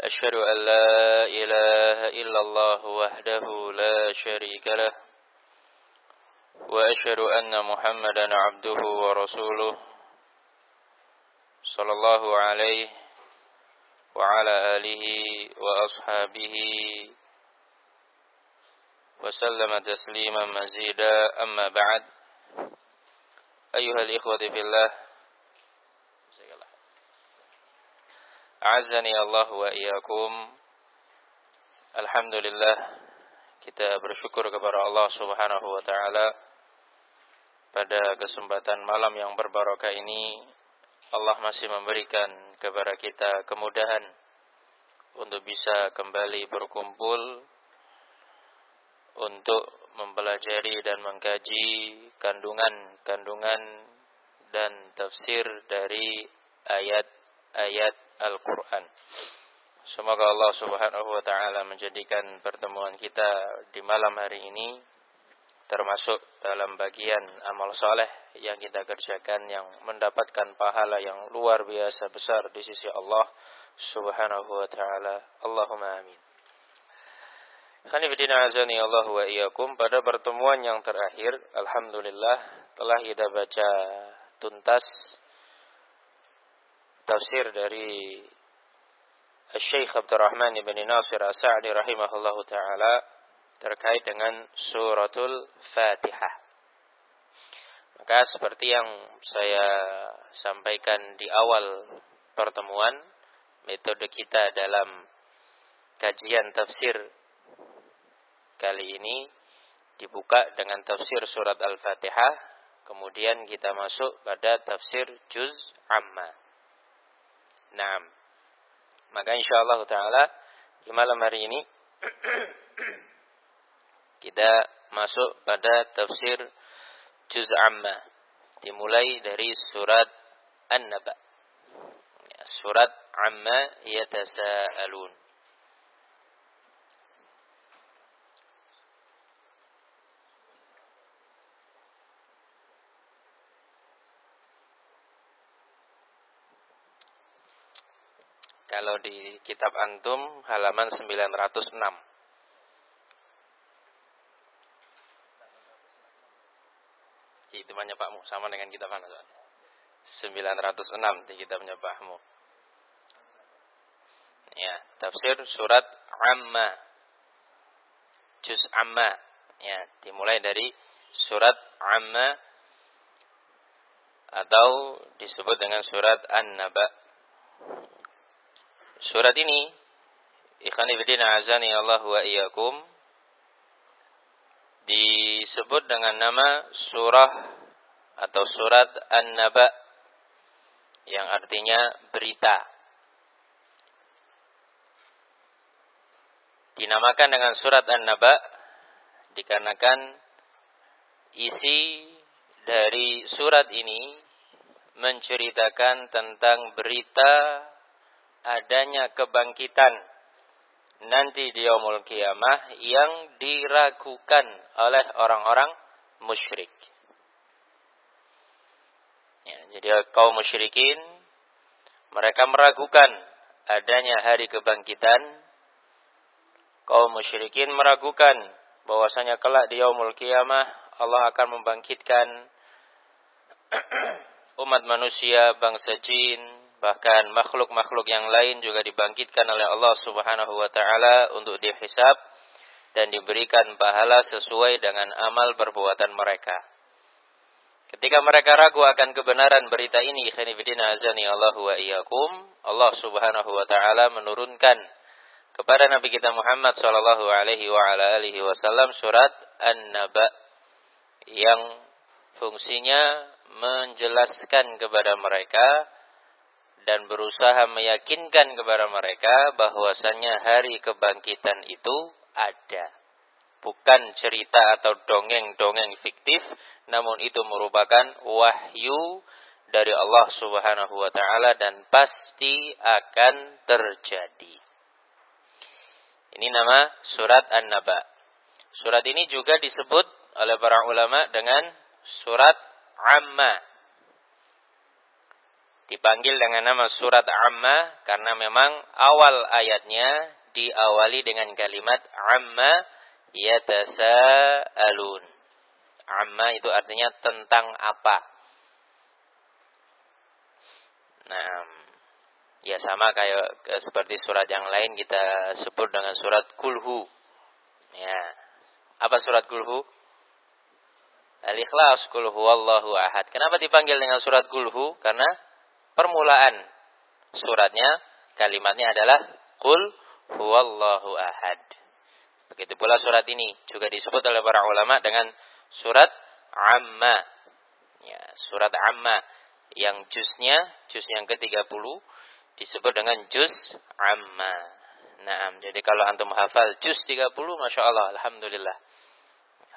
أشهد أن لا إله إلا الله وحده لا شريك له وأشهد أن محمدا عبده ورسوله صلى الله عليه وعلى آله وأصحابه وسلم تسليما مزيدا. أما بعد أيها الإخوة في الله A'azzani Allah wa iyyakum. Alhamdulillah kita bersyukur kepada Allah Subhanahu wa taala pada kesempatan malam yang berbarokah ini Allah masih memberikan kepada kita kemudahan untuk bisa kembali berkumpul untuk mempelajari dan mengkaji kandungan-kandungan dan tafsir dari ayat-ayat Al-Quran. Semoga Allah subhanahu wa ta'ala menjadikan pertemuan kita di malam hari ini termasuk dalam bagian amal soleh yang kita kerjakan yang mendapatkan pahala yang luar biasa besar di sisi Allah subhanahu wa ta'ala. Allahumma amin. Khanifidina azani Allah wa iyakum pada pertemuan yang terakhir Alhamdulillah telah kita baca tuntas tafsir dari Syekh Abdurrahman bin Nasir As-Sa'di rahimahullahu taala terkait dengan suratul Fatihah. Maka seperti yang saya sampaikan di awal pertemuan, metode kita dalam kajian tafsir kali ini dibuka dengan tafsir surat Al-Fatihah, kemudian kita masuk pada tafsir juz amma. Nah, maka insyaallah taala di malam hari ini kita masuk pada tafsir juz amma dimulai dari surat An-Naba. Ya, surat amma yatasaalun. Kalau di kitab antum halaman 906. Itu banyak Pakmu sama dengan kitab mana? 906 di kitabnya Pakmu. Ya, tafsir surat Amma. Juz Amma. Ya, dimulai dari surat Amma atau disebut dengan surat An-Naba. Surat ini Ikhwan Ibn Azani Allah wa iyyakum disebut dengan nama surah atau surat An-Naba yang artinya berita. Dinamakan dengan surat An-Naba dikarenakan isi dari surat ini menceritakan tentang berita adanya kebangkitan nanti di yaumul kiamah yang diragukan oleh orang-orang musyrik. Ya, jadi kaum musyrikin mereka meragukan adanya hari kebangkitan. Kaum musyrikin meragukan bahwasanya kelak di yaumul kiamah Allah akan membangkitkan umat manusia bangsa jin Bahkan makhluk-makhluk yang lain juga dibangkitkan oleh Allah Subhanahu wa taala untuk dihisab dan diberikan pahala sesuai dengan amal perbuatan mereka. Ketika mereka ragu akan kebenaran berita ini, khanifidina azani Allah wa iyyakum, Allah Subhanahu wa taala menurunkan kepada Nabi kita Muhammad sallallahu alaihi wa ala alihi wasallam surat An-Naba yang fungsinya menjelaskan kepada mereka dan berusaha meyakinkan kepada mereka bahwasannya hari kebangkitan itu ada. bukan cerita atau dongeng-dongeng fiktif, namun itu merupakan wahyu dari Allah Subhanahu wa taala dan pasti akan terjadi. Ini nama surat An-Naba. Surat ini juga disebut oleh para ulama dengan surat Amma. Dipanggil dengan nama surat Amma karena memang awal ayatnya diawali dengan kalimat Amma yatasaalun. Amma itu artinya tentang apa. Nah, ya sama kayak seperti surat yang lain kita sebut dengan surat Kulhu. Ya. Apa surat Kulhu? Al-Ikhlas Kulhu Wallahu Ahad. Kenapa dipanggil dengan surat Kulhu? Karena permulaan suratnya kalimatnya adalah Kul huwallahu ahad. Begitu pula surat ini juga disebut oleh para ulama dengan surat Amma. Ya, surat Amma yang juznya, juz yang ke-30 disebut dengan juz Amma. Nah, jadi kalau antum hafal juz 30, Masya Allah, Alhamdulillah.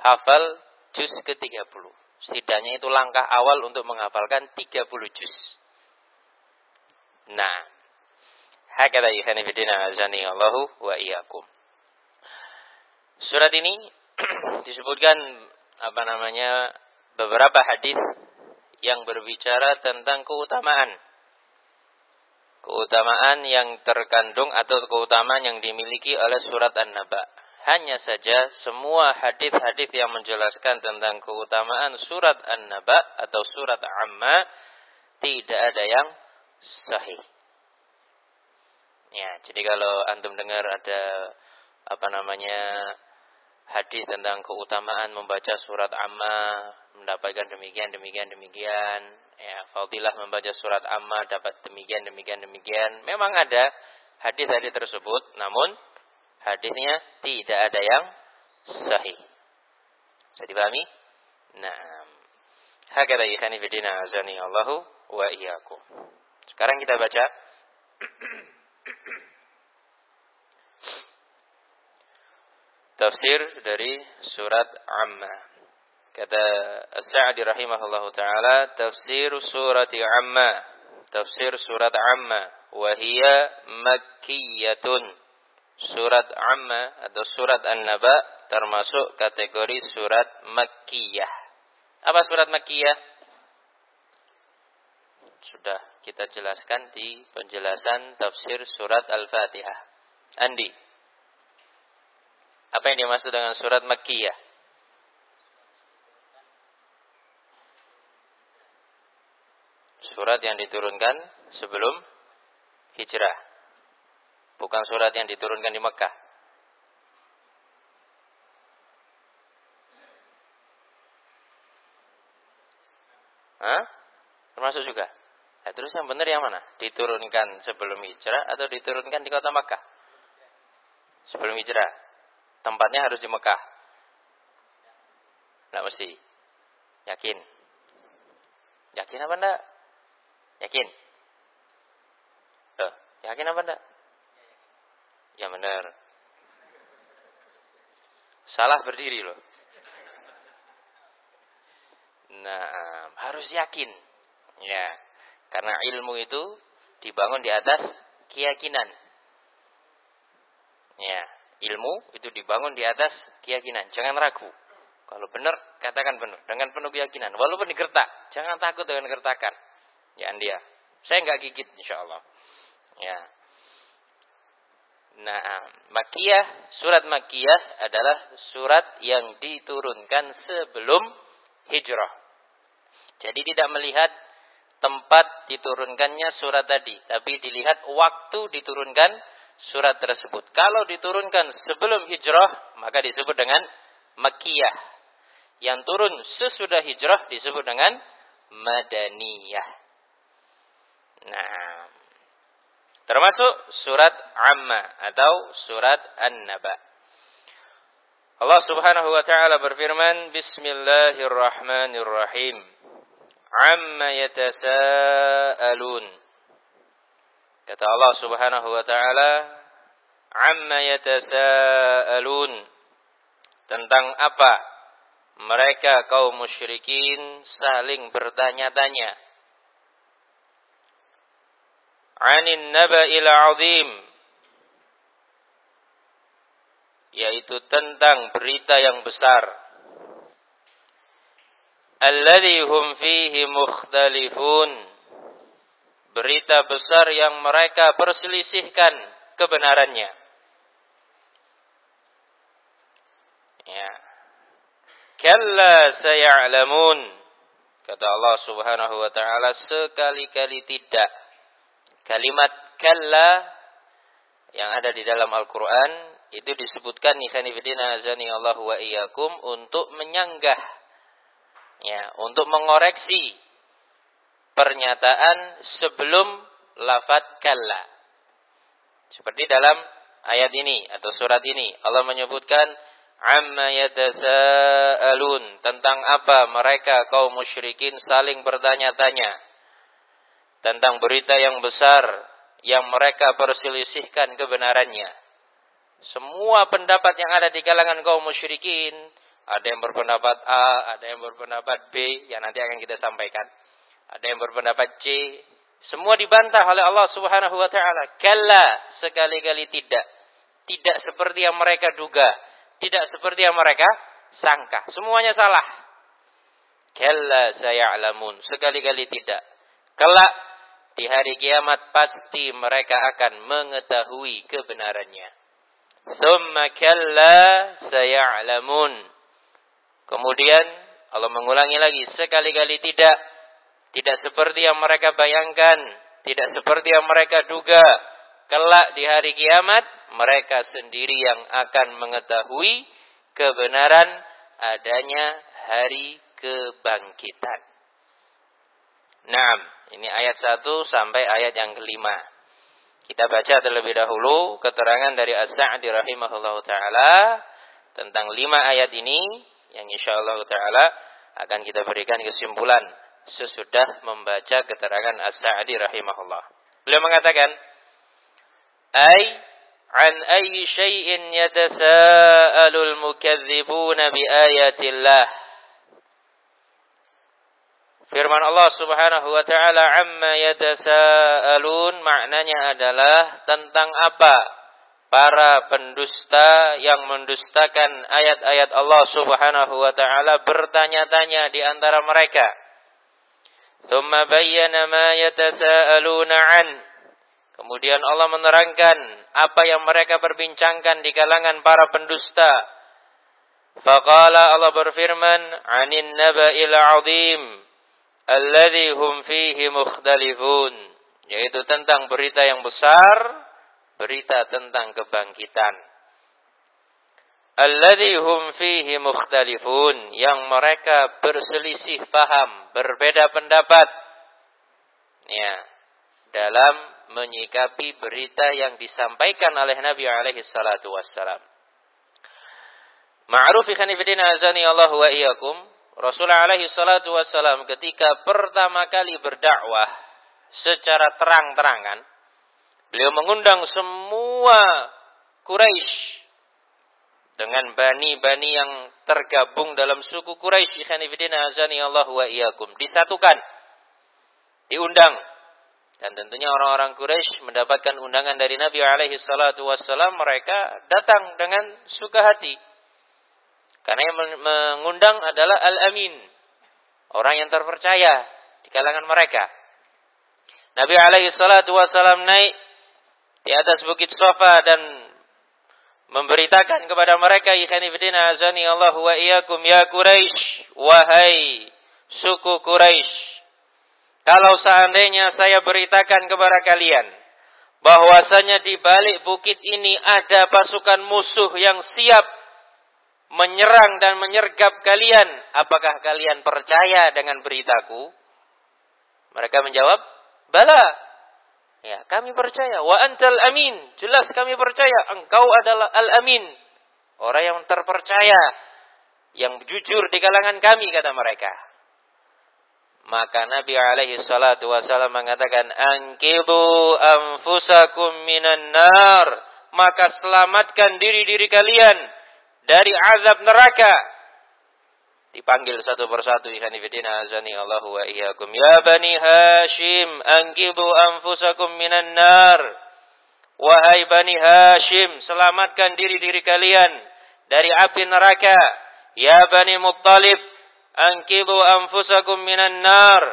Hafal juz ke-30. Setidaknya itu langkah awal untuk menghafalkan 30 juz. Nah, hakada ikhani azani Allahu wa iyyakum. Surat ini disebutkan apa namanya beberapa hadis yang berbicara tentang keutamaan. Keutamaan yang terkandung atau keutamaan yang dimiliki oleh surat An-Naba. Hanya saja semua hadis-hadis yang menjelaskan tentang keutamaan surat An-Naba atau surat Amma tidak ada yang sahih. Ya, jadi kalau antum dengar ada apa namanya hadis tentang keutamaan membaca surat Amma, mendapatkan demikian, demikian, demikian. Ya, fadilah membaca surat Amma dapat demikian, demikian, demikian. Memang ada hadis-hadis tersebut, namun hadisnya tidak ada yang sahih. Bisa dipahami? Nah, hakata ikhani fidina azani Allahu wa iyyakum. Sekarang kita baca tafsir dari surat Amma. Kata As-Sa'di rahimahullahu taala, tafsir surat Amma, tafsir surat Amma, wahia makkiyatun. Surat Amma atau surat An-Naba termasuk kategori surat Makkiyah. Apa surat Makkiyah? Sudah kita jelaskan di penjelasan tafsir surat Al-Fatihah. Andi, apa yang dimaksud dengan surat Makkiyah? Surat yang diturunkan sebelum hijrah. Bukan surat yang diturunkan di Mekah. Hah? Termasuk juga. Nah, terus yang benar yang mana? Diturunkan sebelum hijrah atau diturunkan di kota Mekah? Sebelum hijrah. Tempatnya harus di Mekah. Tidak mesti. Yakin? Yakin apa enggak? Yakin? Tuh, yakin apa enggak? Ya benar. Salah berdiri loh. Nah, harus yakin. Ya, karena ilmu itu dibangun di atas keyakinan. Ya, ilmu itu dibangun di atas keyakinan. Jangan ragu. Kalau benar, katakan benar. Dengan penuh keyakinan. Walaupun digertak. Jangan takut dengan gertakan. Ya, dia. Saya nggak gigit, insya Allah. Ya. Nah, Makiyah, surat Makiyah adalah surat yang diturunkan sebelum hijrah. Jadi tidak melihat tempat diturunkannya surat tadi. Tapi dilihat waktu diturunkan surat tersebut. Kalau diturunkan sebelum hijrah, maka disebut dengan Makkiyah. Yang turun sesudah hijrah disebut dengan Madaniyah. Nah, termasuk surat Amma atau surat An-Naba. Allah Subhanahu wa taala berfirman, Bismillahirrahmanirrahim. Amma yatasaalun. Kata Allah Subhanahu wa taala, "Amma yatasaalun?" tentang apa mereka kaum musyrikin saling bertanya-tanya. Anin naba'il azim yaitu tentang berita yang besar alladhi hum fihi mukhtalifun. Berita besar yang mereka perselisihkan kebenarannya. Ya. Kalla sayalamun. Kata Allah Subhanahu wa taala sekali-kali tidak. Kalimat kalla yang ada di dalam Al-Qur'an itu disebutkan ikhwanifidina azani Allah wa iyyakum untuk menyanggah ya untuk mengoreksi pernyataan sebelum lafaz kalla seperti dalam ayat ini atau surat ini Allah menyebutkan amma yatasaalun tentang apa mereka kaum musyrikin saling bertanya-tanya tentang berita yang besar yang mereka perselisihkan kebenarannya. Semua pendapat yang ada di kalangan kaum musyrikin, ada yang berpendapat A, ada yang berpendapat B, yang nanti akan kita sampaikan. Ada yang berpendapat C, semua dibantah oleh Allah Subhanahu wa taala. Kalla sekali-kali tidak. Tidak seperti yang mereka duga tidak seperti yang mereka sangka. Semuanya salah. Kalla saya'lamun. Sekali-kali tidak. Kelak di hari kiamat pasti mereka akan mengetahui kebenarannya. Thumma kalla saya'lamun. Kemudian Allah mengulangi lagi sekali-kali tidak tidak seperti yang mereka bayangkan, tidak seperti yang mereka duga. Kelak di hari kiamat mereka sendiri yang akan mengetahui kebenaran adanya hari kebangkitan. Nah, ini ayat 1 sampai ayat yang kelima. Kita baca terlebih dahulu keterangan dari Az-Sa'di rahimahullah ta'ala tentang lima ayat ini yang insya Allah Taala akan kita berikan kesimpulan sesudah membaca keterangan As-Sa'di rahimahullah. Beliau mengatakan, Ay, an ayyi syai'in yatasaalul mukadzibuna bi ayatillah." Firman Allah Subhanahu wa taala, "Amma yatasaalun" maknanya adalah tentang apa para pendusta yang mendustakan ayat-ayat Allah Subhanahu wa taala bertanya-tanya di antara mereka. Tsumma bayyana ma yatasaaluna an Kemudian Allah menerangkan apa yang mereka perbincangkan di kalangan para pendusta. Faqala Allah berfirman, "Anin naba'il 'azim alladhi hum fihi mukhtalifun." Yaitu tentang berita yang besar, berita tentang kebangkitan. Alladhi hum fihi mukhtalifun, yang mereka berselisih paham, berbeda pendapat. Ya, dalam menyikapi berita yang disampaikan oleh Nabi alaihi salatu wassalam. Ma'ruf ikhwan azani Allah wa iyyakum, Rasulullah alaihi salatu wassalam ketika pertama kali berdakwah secara terang-terangan, beliau mengundang semua Quraisy dengan bani-bani yang tergabung dalam suku Quraisy ikhwan azani Allah wa iyyakum disatukan diundang dan tentunya orang-orang Quraisy mendapatkan undangan dari Nabi alaihi salatu wassalam, mereka datang dengan suka hati. Karena yang mengundang adalah Al-Amin. Orang yang terpercaya di kalangan mereka. Nabi alaihi salatu wassalam naik di atas bukit Sofa dan memberitakan kepada mereka ikhani fidina azani Allah wa iyyakum ya Quraisy wahai suku Quraisy kalau seandainya saya beritakan kepada kalian bahwasanya di balik bukit ini ada pasukan musuh yang siap menyerang dan menyergap kalian, apakah kalian percaya dengan beritaku? Mereka menjawab, "Bala." Ya, kami percaya. Wa antal amin. Jelas kami percaya engkau adalah al-amin. Orang yang terpercaya, yang jujur di kalangan kami kata mereka. Maka Nabi alaihi salatu wasallam mengatakan, Ankidu anfusakum minan nar. Maka selamatkan diri-diri kalian dari azab neraka. Dipanggil satu persatu fillah azani Allah wa iyyakum. Ya bani Hashim, anqidhu anfusakum minan nar. Wahai bani Hashim, selamatkan diri-diri kalian dari api neraka. Ya bani Muttalib, anqidhu anfusakum minan nar.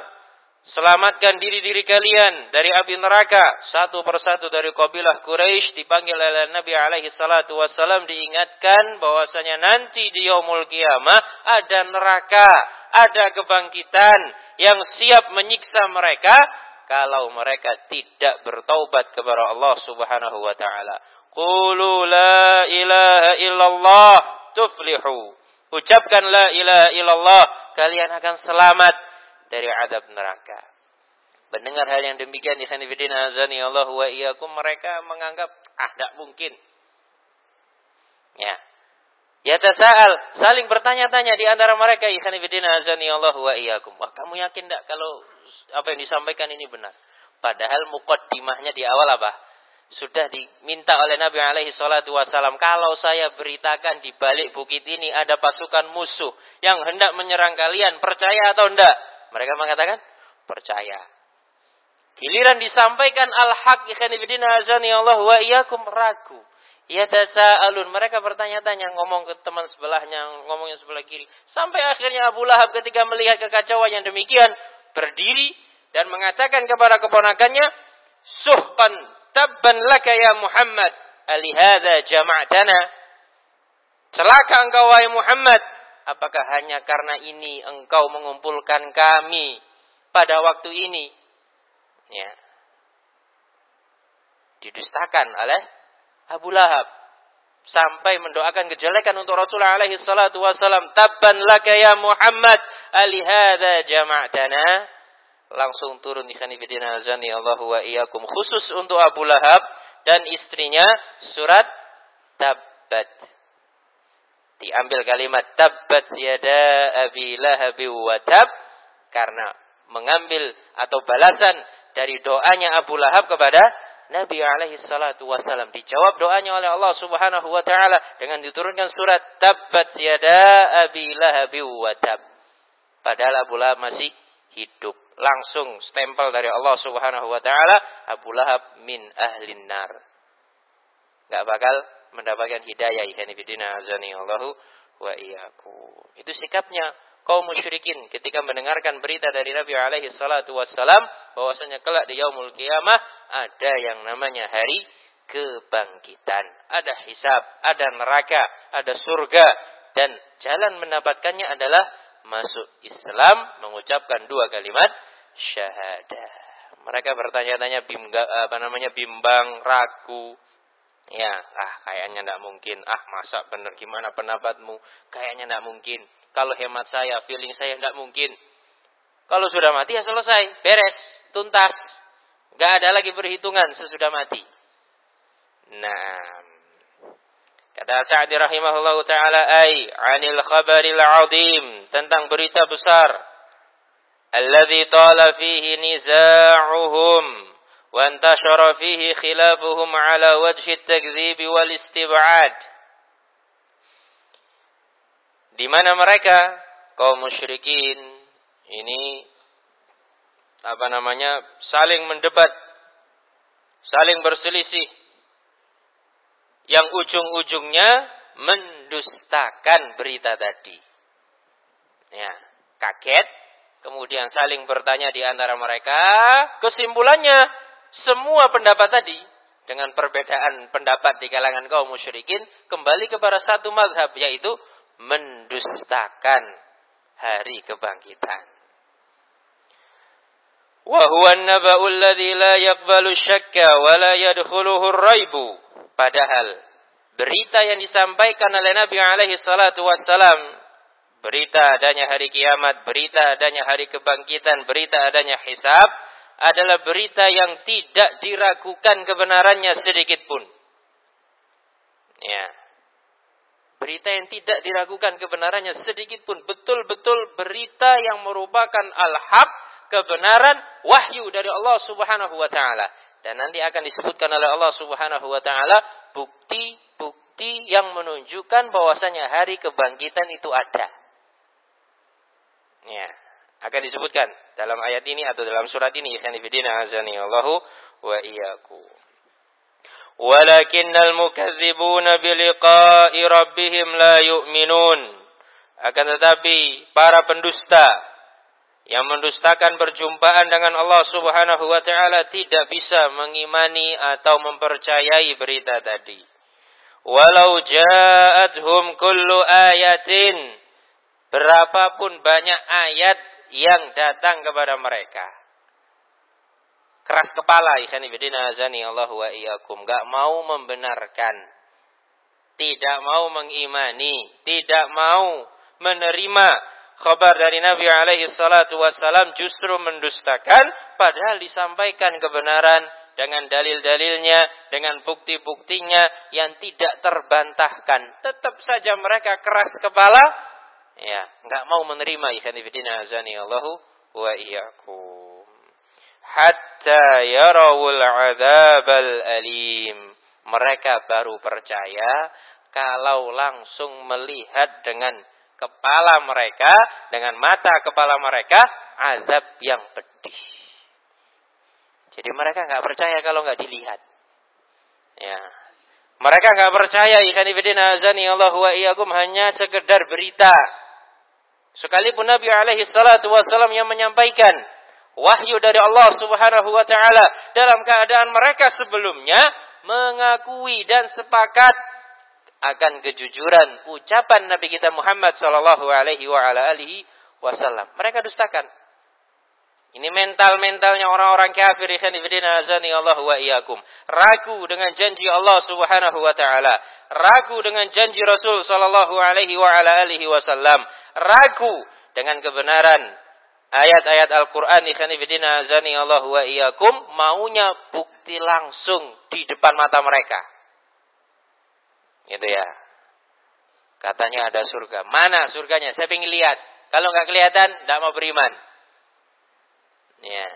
Selamatkan diri-diri kalian dari api neraka. Satu persatu dari kabilah Quraisy dipanggil oleh Nabi alaihi salatu wasallam diingatkan bahwasanya nanti di yaumul kiamah ada neraka, ada kebangkitan yang siap menyiksa mereka kalau mereka tidak bertaubat kepada Allah Subhanahu wa taala. Qulu la ilaha illallah tuflihu. Ucapkan la ilaha illallah, kalian akan selamat dari adab neraka. Mendengar hal yang demikian di sanifidin azani Allah wa iyyakum mereka menganggap ah tidak mungkin. Ya. Ya tasal, saling bertanya-tanya di antara mereka ikhwanifidin azani Allah wa iyyakum. Wah, kamu yakin tidak kalau apa yang disampaikan ini benar? Padahal mukaddimahnya di awal apa? Sudah diminta oleh Nabi alaihi salatu wasallam, kalau saya beritakan di balik bukit ini ada pasukan musuh yang hendak menyerang kalian, percaya atau tidak? Mereka mengatakan percaya. Giliran disampaikan al-haq ikhwan azani Allah wa iyyakum ragu. Ya alun mereka bertanya-tanya ngomong ke teman sebelahnya, ngomongnya sebelah kiri. Sampai akhirnya Abu Lahab ketika melihat kekacauan yang demikian berdiri dan mengatakan kepada keponakannya, "Suhqan tabban laka ya Muhammad, alihada jama'tana." Celaka engkau wahai Muhammad, Apakah hanya karena ini engkau mengumpulkan kami pada waktu ini? Ya. Didustakan oleh Abu Lahab. Sampai mendoakan kejelekan untuk Rasulullah alaihi salatu wasallam tabban laka ya Muhammad alihada jama'tana langsung turun di sanibidina azani Allah wa iyyakum. Khusus untuk Abu Lahab dan istrinya surat tabbat diambil kalimat tabbat yada abi lahabi wa tab karena mengambil atau balasan dari doanya Abu Lahab kepada Nabi alaihi salatu wasalam dijawab doanya oleh Allah Subhanahu wa taala dengan diturunkan surat tabbat yada abi lahabi wa tab. Padahal Abu Lahab masih hidup. Langsung stempel dari Allah Subhanahu wa taala Abu Lahab min ahlin nar. Enggak bakal mendapatkan hidayah fillah azani Allahu wa iyyakum. Itu sikapnya kaum musyrikin ketika mendengarkan berita dari Nabi alaihi salatu wassalam bahwasanya kelak di yaumul kiamah ada yang namanya hari kebangkitan. Ada hisab, ada neraka, ada surga dan jalan mendapatkannya adalah masuk Islam mengucapkan dua kalimat syahadah. Mereka bertanya-tanya apa namanya bimbang, ragu, Ya, ah kayaknya tidak mungkin. Ah masa benar gimana pendapatmu? Kayaknya tidak mungkin. Kalau hemat saya, feeling saya tidak mungkin. Kalau sudah mati ya selesai, beres, tuntas. Gak ada lagi perhitungan sesudah mati. Nah, kata Sa'di rahimahullah taala ai anil khabaril azim tentang berita besar alladzi tala fihi niza'uhum وانتشر فيه خلافهم على وجه التكذيب والاستبعاد di mana mereka kaum musyrikin ini apa namanya saling mendebat saling berselisih yang ujung-ujungnya mendustakan berita tadi ya kaget kemudian saling bertanya di antara mereka kesimpulannya semua pendapat tadi dengan perbedaan pendapat di kalangan kaum musyrikin kembali kepada satu mazhab yaitu mendustakan hari kebangkitan. Padahal berita yang disampaikan oleh Nabi alaihi salatu wassalam berita adanya hari kiamat, berita adanya hari kebangkitan, berita adanya hisab adalah berita yang tidak diragukan kebenarannya sedikit pun. Ya. Berita yang tidak diragukan kebenarannya sedikit pun. Betul-betul berita yang merupakan al-haq, kebenaran, wahyu dari Allah subhanahu wa ta'ala. Dan nanti akan disebutkan oleh Allah subhanahu wa ta'ala bukti-bukti bukti yang menunjukkan bahwasanya hari kebangkitan itu ada. Ya, akan disebutkan dalam ayat ini atau dalam surat ini ikhwan azani Allahu wa iyyakum. Walakinnal mukazzibuna biliqa'i rabbihim la yu'minun. Akan tetapi para pendusta yang mendustakan perjumpaan dengan Allah Subhanahu wa taala tidak bisa mengimani atau mempercayai berita tadi. Walau ja'atuhum kullu ayatin berapapun banyak ayat yang datang kepada mereka. Keras kepala ikhwan fillah azani Allah wa iyyakum, enggak mau membenarkan. Tidak mau mengimani, tidak mau menerima khabar dari Nabi alaihi salatu wassalam justru mendustakan padahal disampaikan kebenaran dengan dalil-dalilnya, dengan bukti-buktinya yang tidak terbantahkan. Tetap saja mereka keras kepala, ya, enggak mau menerima ikhwan fillah azani Allahu wa iyyakum. Hatta yarawul adzabal alim. Mereka baru percaya kalau langsung melihat dengan kepala mereka, dengan mata kepala mereka, azab yang pedih. Jadi mereka nggak percaya kalau nggak dilihat. Ya. Mereka nggak percaya ikan ibadin azani Allah wa iyyakum hanya sekedar berita. Sekalipun Nabi alaihi salatu wasallam yang menyampaikan wahyu dari Allah Subhanahu wa taala dalam keadaan mereka sebelumnya mengakui dan sepakat akan kejujuran ucapan Nabi kita Muhammad sallallahu alaihi wa alihi wasallam. Mereka dustakan. Ini mental-mentalnya orang-orang kafir ikhwanifidina azani Allah wa iyyakum. Ragu dengan janji Allah Subhanahu wa taala, ragu dengan janji Rasul sallallahu alaihi wa ala alihi wasallam, ragu dengan kebenaran ayat-ayat Al-Qur'an ikhwanifidina azani Allah wa iyyakum, maunya bukti langsung di depan mata mereka. Gitu ya. Katanya ada surga. Mana surganya? Saya ingin lihat. Kalau nggak kelihatan, tidak mau beriman. Ya.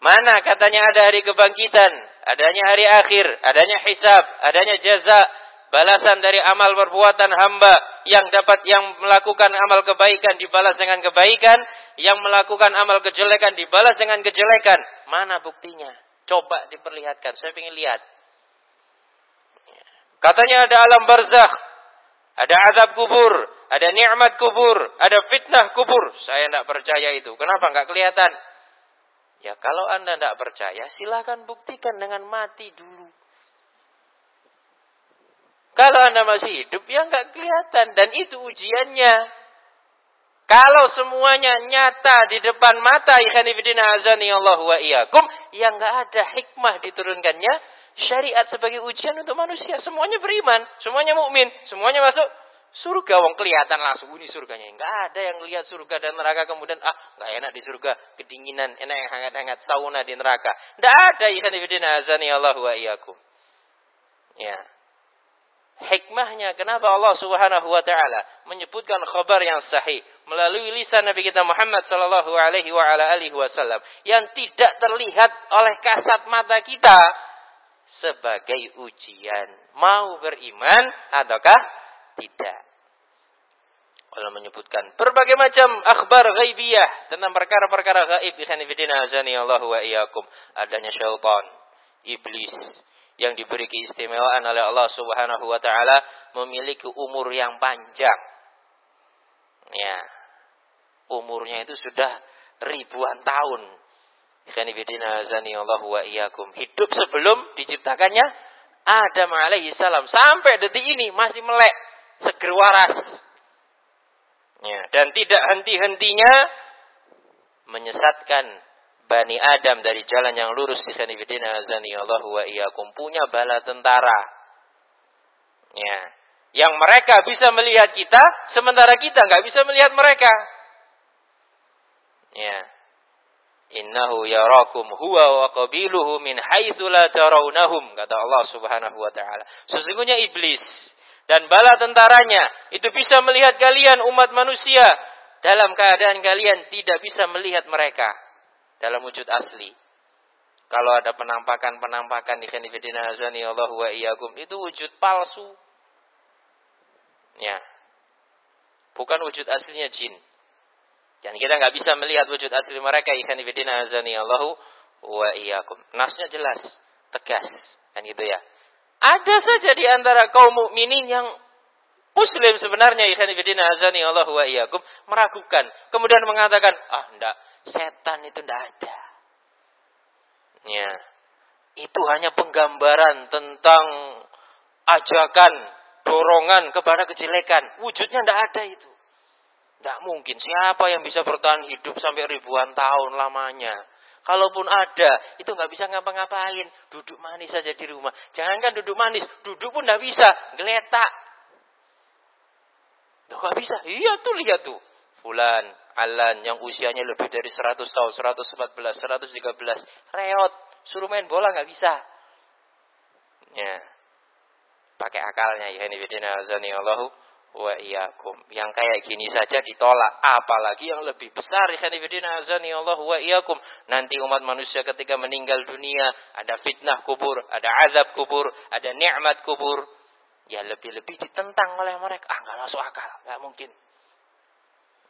Mana katanya ada hari kebangkitan, adanya hari akhir, adanya hisab, adanya jaza, balasan dari amal perbuatan hamba yang dapat yang melakukan amal kebaikan dibalas dengan kebaikan, yang melakukan amal kejelekan dibalas dengan kejelekan. Mana buktinya? Coba diperlihatkan. Saya ingin lihat. Katanya ada alam barzakh, ada azab kubur, ada nikmat kubur, ada fitnah kubur. Saya tidak percaya itu. Kenapa nggak kelihatan? Ya kalau anda tidak percaya, silahkan buktikan dengan mati dulu. Kalau anda masih hidup, ya nggak kelihatan. Dan itu ujiannya. Kalau semuanya nyata di depan mata, ikhanifidina azani Allah wa iyakum, ya nggak ada hikmah diturunkannya, syariat sebagai ujian untuk manusia. Semuanya beriman, semuanya mukmin, semuanya masuk surga. Wong kelihatan langsung ini surganya. Enggak ada yang lihat surga dan neraka kemudian ah enggak enak di surga, kedinginan, enak yang hangat-hangat sauna di neraka. Enggak ada ikan ibadina azani Allah wa iyyakum. Ya. Hikmahnya kenapa Allah Subhanahu wa taala menyebutkan khabar yang sahih melalui lisan Nabi kita Muhammad sallallahu alaihi wa ala alihi wasallam yang tidak terlihat oleh kasat mata kita sebagai ujian. Mau beriman ataukah tidak? Allah menyebutkan berbagai macam akhbar ghaibiyah tentang perkara-perkara gaib ikhwanifidina azani Allah wa iyyakum. Adanya syaitan, iblis yang diberi keistimewaan oleh Allah Subhanahu wa taala memiliki umur yang panjang. Ya. Umurnya itu sudah ribuan tahun Ikhwanifidina azani Allah wa iyyakum. Hidup sebelum diciptakannya Adam alaihi salam. Sampai detik ini masih melek. Seger waras. Ya, dan tidak henti-hentinya menyesatkan Bani Adam dari jalan yang lurus. Ikhwanifidina azani Allah wa iyyakum. Punya bala tentara. Ya. Yang mereka bisa melihat kita, sementara kita nggak bisa melihat mereka. Ya. Innahu yarakum huwa wa qabiluhu min haitsu la tarawnahum kata Allah Subhanahu wa taala. Sesungguhnya iblis dan bala tentaranya itu bisa melihat kalian umat manusia dalam keadaan kalian tidak bisa melihat mereka dalam wujud asli. kalau ada penampakan-penampakan di kanifidina azani Allah wa iyyakum itu wujud palsu. Ya. Bukan wujud aslinya jin. Dan kita nggak bisa melihat wujud asli mereka ikan ibadina azani Allahu wa iyyakum. Nasnya jelas, tegas. Kan gitu ya. Ada saja di antara kaum mukminin yang muslim sebenarnya ikan ibadina azani Allahu wa iyyakum meragukan, kemudian mengatakan, "Ah, enggak, setan itu enggak ada." Ya. Itu hanya penggambaran tentang ajakan, dorongan kepada kejelekan. Wujudnya tidak ada itu. Tidak mungkin. Siapa yang bisa bertahan hidup sampai ribuan tahun lamanya? Kalaupun ada, itu nggak bisa ngapa-ngapain. Duduk manis saja di rumah. Jangankan duduk manis, duduk pun nggak bisa. Geletak. Nggak bisa. Iya tuh, lihat tuh. Fulan, Alan yang usianya lebih dari 100 tahun, 114, 113, reot, suruh main bola nggak bisa. Ya. Pakai akalnya ya ini bidina Allahu wa iyyakum. Yang kayak gini saja ditolak, apalagi yang lebih besar Allahu wa iyyakum. Nanti umat manusia ketika meninggal dunia ada fitnah kubur, ada azab kubur, ada nikmat kubur. Ya lebih-lebih ditentang oleh mereka. Ah nggak masuk akal, nggak mungkin.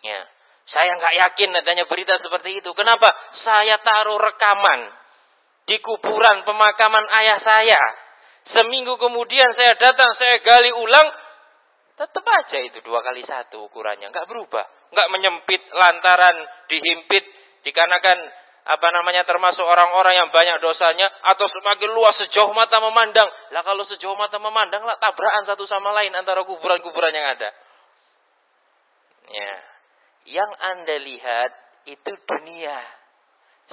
Ya. Saya nggak yakin adanya berita seperti itu. Kenapa? Saya taruh rekaman di kuburan pemakaman ayah saya. Seminggu kemudian saya datang, saya gali ulang. Tetap aja itu dua kali satu ukurannya. nggak berubah. nggak menyempit lantaran dihimpit. Dikarenakan apa namanya termasuk orang-orang yang banyak dosanya atau semakin luas sejauh mata memandang. Lah kalau sejauh mata memandang lah tabrakan satu sama lain antara kuburan-kuburan yang ada. Ya yang Anda lihat itu dunia.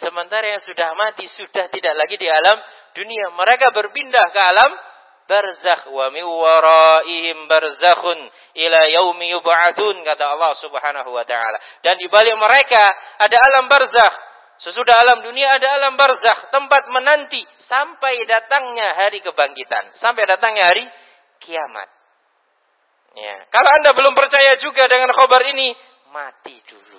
Sementara yang sudah mati sudah tidak lagi di alam dunia. Mereka berpindah ke alam barzakh wa min waraihim barzakhun ila yaumi yub'atsun kata Allah Subhanahu wa taala. Dan di balik mereka ada alam barzakh. Sesudah alam dunia ada alam barzakh, tempat menanti sampai datangnya hari kebangkitan, sampai datangnya hari kiamat. Ya. Kalau Anda belum percaya juga dengan khabar ini, mati dulu.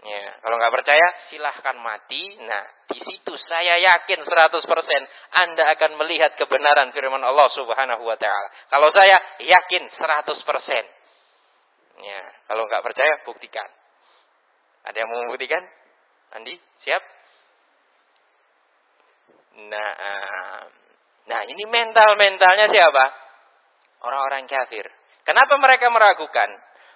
Ya, kalau nggak percaya silahkan mati. Nah, di situ saya yakin 100% Anda akan melihat kebenaran firman Allah Subhanahu wa taala. Kalau saya yakin 100%. Ya, kalau nggak percaya buktikan. Ada yang mau membuktikan? Andi, siap? Nah, nah ini mental-mentalnya siapa? Orang-orang kafir. Kenapa mereka meragukan?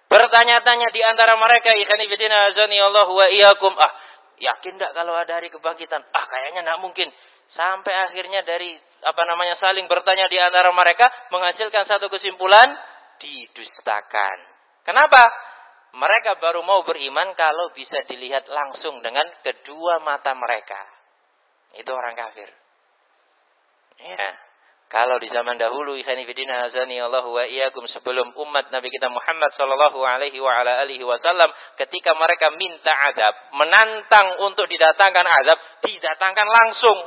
Bertanya-tanya di antara mereka, "Ikhwanifidina azani Allah wa iyyakum." Ah, yakin enggak kalau ada hari kebangkitan? Ah, kayaknya enggak mungkin. Sampai akhirnya dari apa namanya saling bertanya di antara mereka menghasilkan satu kesimpulan didustakan. Kenapa? Mereka baru mau beriman kalau bisa dilihat langsung dengan kedua mata mereka. Itu orang kafir. Ya. Kalau di zaman dahulu ikhwanifidina azani Allah wa iyyakum sebelum umat Nabi kita Muhammad sallallahu alaihi wa ala alihi wasallam ketika mereka minta azab, menantang untuk didatangkan azab, didatangkan langsung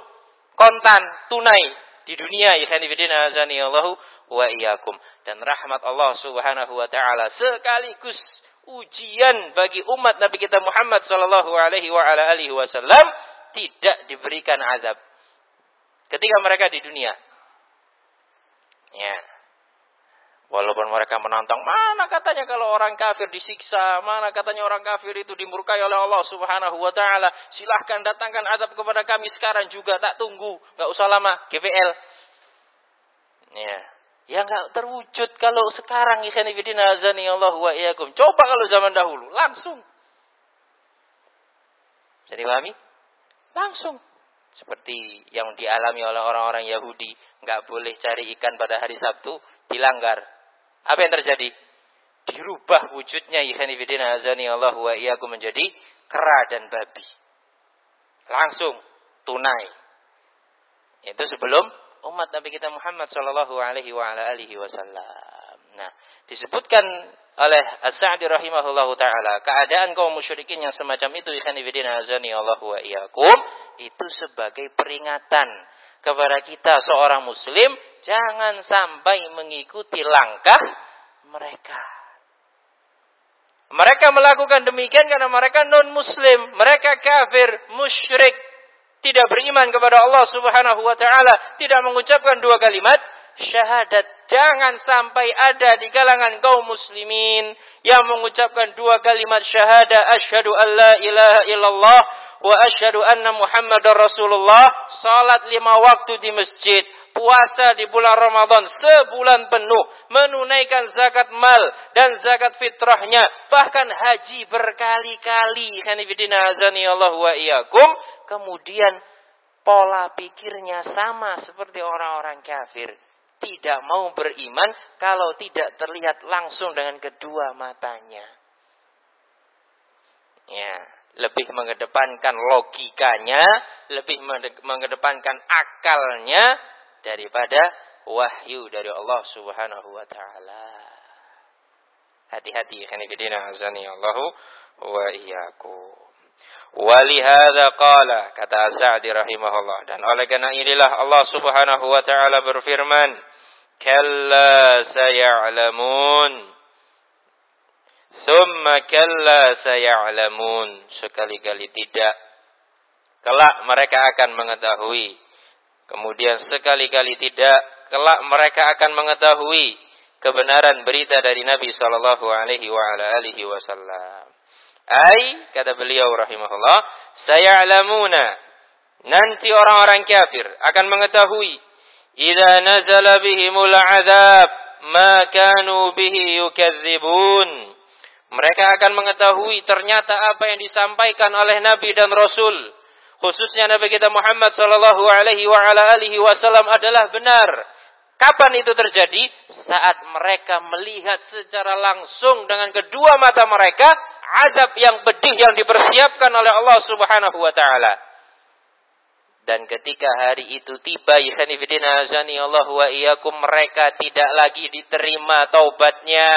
kontan tunai di dunia ikhwanifidina azani Allah wa iyyakum. Dan rahmat Allah Subhanahu wa taala sekaligus ujian bagi umat Nabi kita Muhammad sallallahu alaihi wa ala alihi wasallam tidak diberikan azab. Ketika mereka di dunia Ya. Walaupun mereka menantang, mana katanya kalau orang kafir disiksa, mana katanya orang kafir itu dimurkai oleh Allah Subhanahu wa taala. Silahkan datangkan azab kepada kami sekarang juga, tak tunggu, nggak usah lama, GPL. Ya. Ya nggak terwujud kalau sekarang ikhwan fillah azani Allah wa iyyakum. Coba kalau zaman dahulu, langsung. Jadi pahami? Langsung. Seperti yang dialami oleh orang-orang Yahudi. Nggak boleh cari ikan pada hari Sabtu. Dilanggar. Apa yang terjadi? Dirubah wujudnya. Ikhwanifidina azani Allah wa iyaku menjadi kera dan babi. Langsung. Tunai. Itu sebelum umat Nabi kita Muhammad sallallahu alaihi wasallam. Nah, disebutkan oleh As-Sa'di rahimahullahu taala, keadaan kaum musyrikin yang semacam itu ikhwan azani Allah wa iyyakum itu sebagai peringatan kepada kita seorang muslim jangan sampai mengikuti langkah mereka. Mereka melakukan demikian karena mereka non muslim, mereka kafir, musyrik, tidak beriman kepada Allah Subhanahu wa taala, tidak mengucapkan dua kalimat syahadat. Jangan sampai ada di kalangan kaum muslimin yang mengucapkan dua kalimat syahadat asyhadu alla ilaha illallah wa asyhadu anna muhammadar rasulullah salat lima waktu di masjid puasa di bulan Ramadan sebulan penuh, menunaikan zakat mal dan zakat fitrahnya, bahkan haji berkali-kali. Wa iyakum. Kemudian pola pikirnya sama seperti orang-orang kafir. Tidak mau beriman kalau tidak terlihat langsung dengan kedua matanya. Ya, lebih mengedepankan logikanya, lebih mengedepankan akalnya daripada wahyu dari Allah Subhanahu wa taala. Hati-hati khanifidina azani Allahu wa iyyakum. Walihada qala kata Sa'di rahimahullah dan oleh karena inilah Allah Subhanahu wa taala berfirman kalla sayalamun thumma kalla sayalamun. Sekali-kali tidak. Kelak mereka akan mengetahui. Kemudian sekali-kali tidak, kelak mereka akan mengetahui kebenaran berita dari Nabi sallallahu alaihi wasallam. Ai kata beliau rahimahullah, saya alamuna nanti orang-orang kafir akan mengetahui idza nazala bihimul azab ma kanu bihi yukadzibun. Mereka akan mengetahui ternyata apa yang disampaikan oleh Nabi dan Rasul khususnya Nabi kita Muhammad sallallahu alaihi wasallam adalah benar. Kapan itu terjadi? Saat mereka melihat secara langsung dengan kedua mata mereka azab yang pedih yang dipersiapkan oleh Allah Subhanahu wa taala. Dan ketika hari itu tiba, Ikhwanifidina azani Allah wa iyyakum mereka tidak lagi diterima taubatnya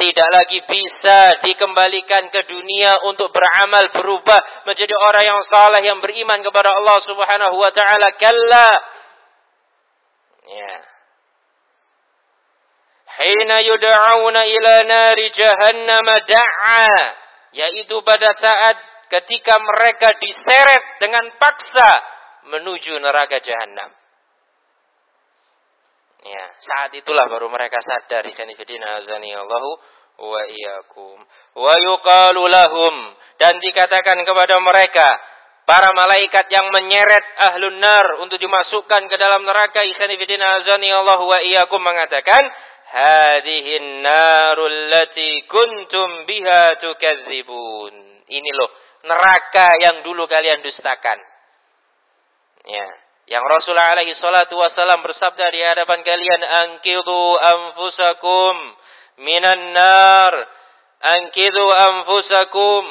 tidak lagi bisa dikembalikan ke dunia untuk beramal berubah menjadi orang yang saleh yang beriman kepada Allah Subhanahu wa taala. Kalla. Ya. Hina yud'auna ila nari jahannam da'a. Yaitu pada saat ketika mereka diseret dengan paksa menuju neraka jahanam Ya, saat itulah baru mereka sadar jadi azani Allahu wa iyyakum. Wa yuqalu lahum dan dikatakan kepada mereka para malaikat yang menyeret ahlun nar untuk dimasukkan ke dalam neraka ikhani fidina azani Allahu wa iyyakum mengatakan hadhihi narul lati kuntum biha tukadzibun. Ini loh neraka yang dulu kalian dustakan. Ya, yang Rasulullah alaihi salatu wasallam bersabda di hadapan kalian, "Anqidhu anfusakum minan nar." Anqidhu anfusakum.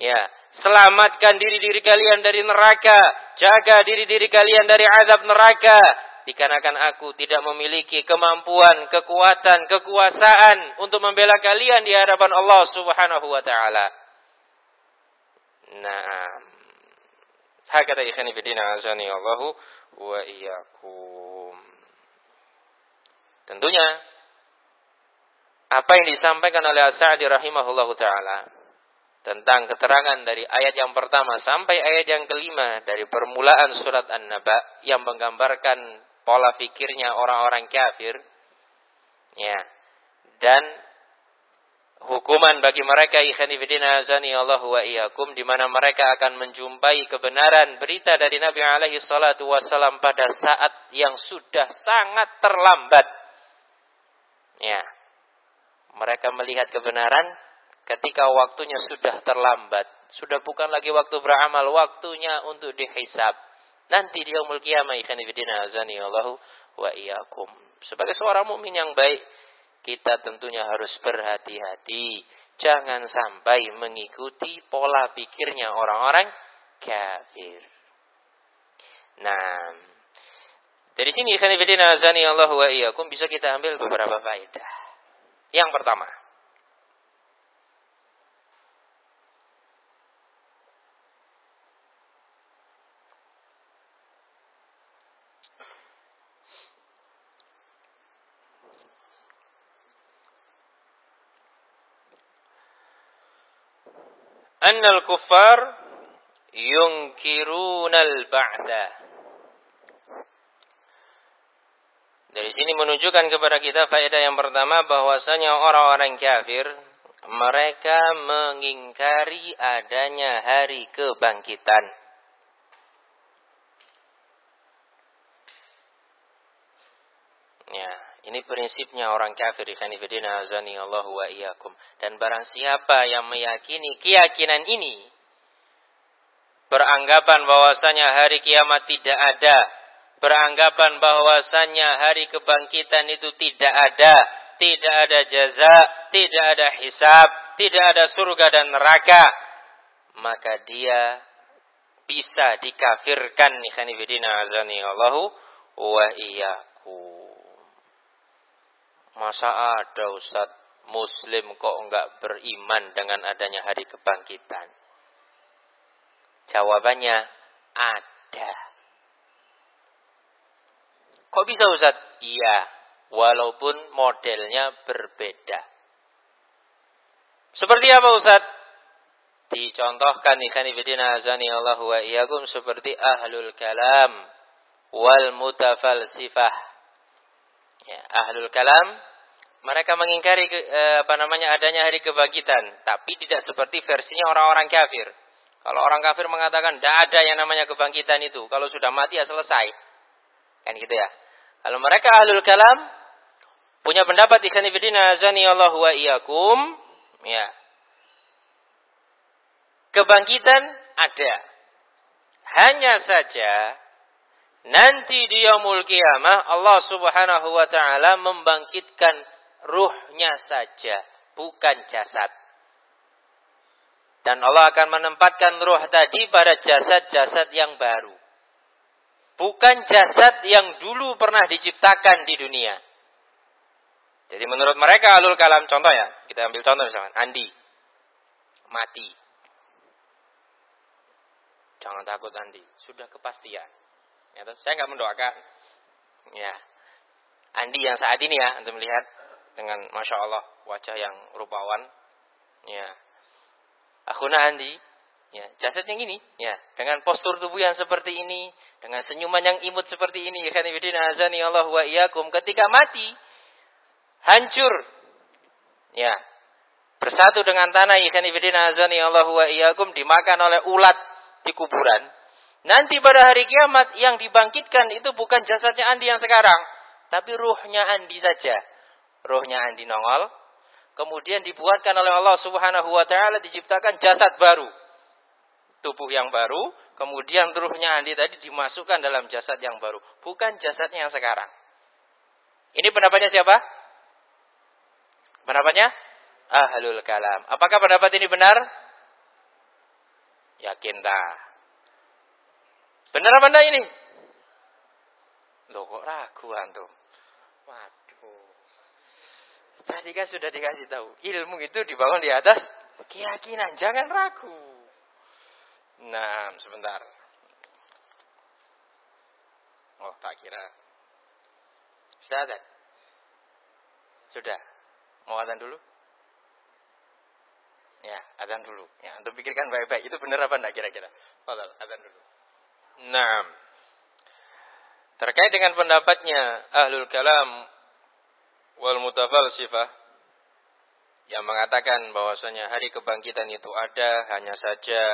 Ya, selamatkan diri-diri kalian dari neraka, jaga diri-diri kalian dari azab neraka. Dikarenakan aku tidak memiliki kemampuan, kekuatan, kekuasaan untuk membela kalian di hadapan Allah Subhanahu wa taala. Nah, Hakata ikhani bidina azani Allahu wa iyyakum. Tentunya apa yang disampaikan oleh As-Sa'di rahimahullahu taala tentang keterangan dari ayat yang pertama sampai ayat yang kelima dari permulaan surat An-Naba yang menggambarkan pola pikirnya orang-orang kafir ya dan hukuman bagi mereka ikhanifidina azani Allah wa iyyakum di mana mereka akan menjumpai kebenaran berita dari Nabi alaihi salatu wasallam pada saat yang sudah sangat terlambat. Ya. Mereka melihat kebenaran ketika waktunya sudah terlambat, sudah bukan lagi waktu beramal, waktunya untuk dihisab. Nanti di yaumul qiyamah azani Allah wa iyyakum. Sebagai seorang mukmin yang baik, kita tentunya harus berhati-hati. Jangan sampai mengikuti pola pikirnya orang-orang kafir. Nah, dari sini ikhwanifidina azani Allah wa iyyakum bisa kita ambil beberapa faedah. Yang pertama, innal kuffar yungkirunal ba'da. Dari sini menunjukkan kepada kita faedah yang pertama bahwasanya orang-orang kafir mereka mengingkari adanya hari kebangkitan. Ini prinsipnya orang kafir Khanifidina azani Allah wa iyyakum. Dan barang siapa yang meyakini keyakinan ini beranggapan bahwasanya hari kiamat tidak ada, beranggapan bahwasanya hari kebangkitan itu tidak ada, tidak ada jaza, tidak ada hisab, tidak ada surga dan neraka, maka dia bisa dikafirkan ikhwanifidina azani Allahu wa iyyakum. Masa ada Ustaz Muslim kok enggak beriman dengan adanya hari kebangkitan? Jawabannya ada. Kok bisa Ustaz? Iya, walaupun modelnya berbeda. Seperti apa Ustaz? Dicontohkan ikhwan ibadina azani Allah wa iyyakum seperti ahlul kalam wal mutafalsifah. Ya, ahlul kalam mereka mengingkari ke, eh, apa namanya adanya hari kebangkitan, tapi tidak seperti versinya orang-orang kafir. Kalau orang kafir mengatakan tidak ada yang namanya kebangkitan itu, kalau sudah mati ya selesai. Kan gitu ya. Kalau mereka ahlul kalam punya pendapat ikhwan fillah azani Allah wa iyyakum, ya. Kebangkitan ada. Hanya saja nanti di yaumul kiamah Allah Subhanahu wa taala membangkitkan ruhnya saja, bukan jasad. Dan Allah akan menempatkan ruh tadi pada jasad-jasad yang baru. Bukan jasad yang dulu pernah diciptakan di dunia. Jadi menurut mereka alul kalam contoh ya. Kita ambil contoh misalkan. Andi. Mati. Jangan takut Andi. Sudah kepastian. Ya, saya nggak mendoakan. Ya. Andi yang saat ini ya. Untuk melihat. Dengan Masya Allah. Wajah yang rupawan. Ya Akhuna Andi, ya, jasad yang ini, ya, dengan postur tubuh yang seperti ini, dengan senyuman yang imut seperti ini, ikhwan azani Allah wa iyyakum, ketika mati hancur. Ya. Bersatu dengan tanah ikhwan azani Allah wa iyyakum dimakan oleh ulat di kuburan. Nanti pada hari kiamat yang dibangkitkan itu bukan jasadnya Andi yang sekarang, tapi ruhnya Andi saja. Ruhnya Andi nongol, Kemudian dibuatkan oleh Allah Subhanahu wa taala diciptakan jasad baru. Tubuh yang baru, kemudian ruhnya Andi tadi dimasukkan dalam jasad yang baru, bukan jasadnya yang sekarang. Ini pendapatnya siapa? Pendapatnya Ahlul Kalam. Apakah pendapat ini benar? Yakin dah. Benar apa enggak ini? Loh kok ragu antum? Waduh. Tadi kan sudah dikasih tahu. Ilmu itu dibangun di atas keyakinan. Jangan ragu. Nah, sebentar. Oh, tak kira. Sudah ada? Sudah. Mau adzan dulu? Ya, adzan dulu. Ya, untuk pikirkan baik-baik. Itu benar apa enggak kira-kira? Adzan dulu. Nah, terkait dengan pendapatnya Ahlul Kalam wal mutafalsifah yang mengatakan bahwasanya hari kebangkitan itu ada hanya saja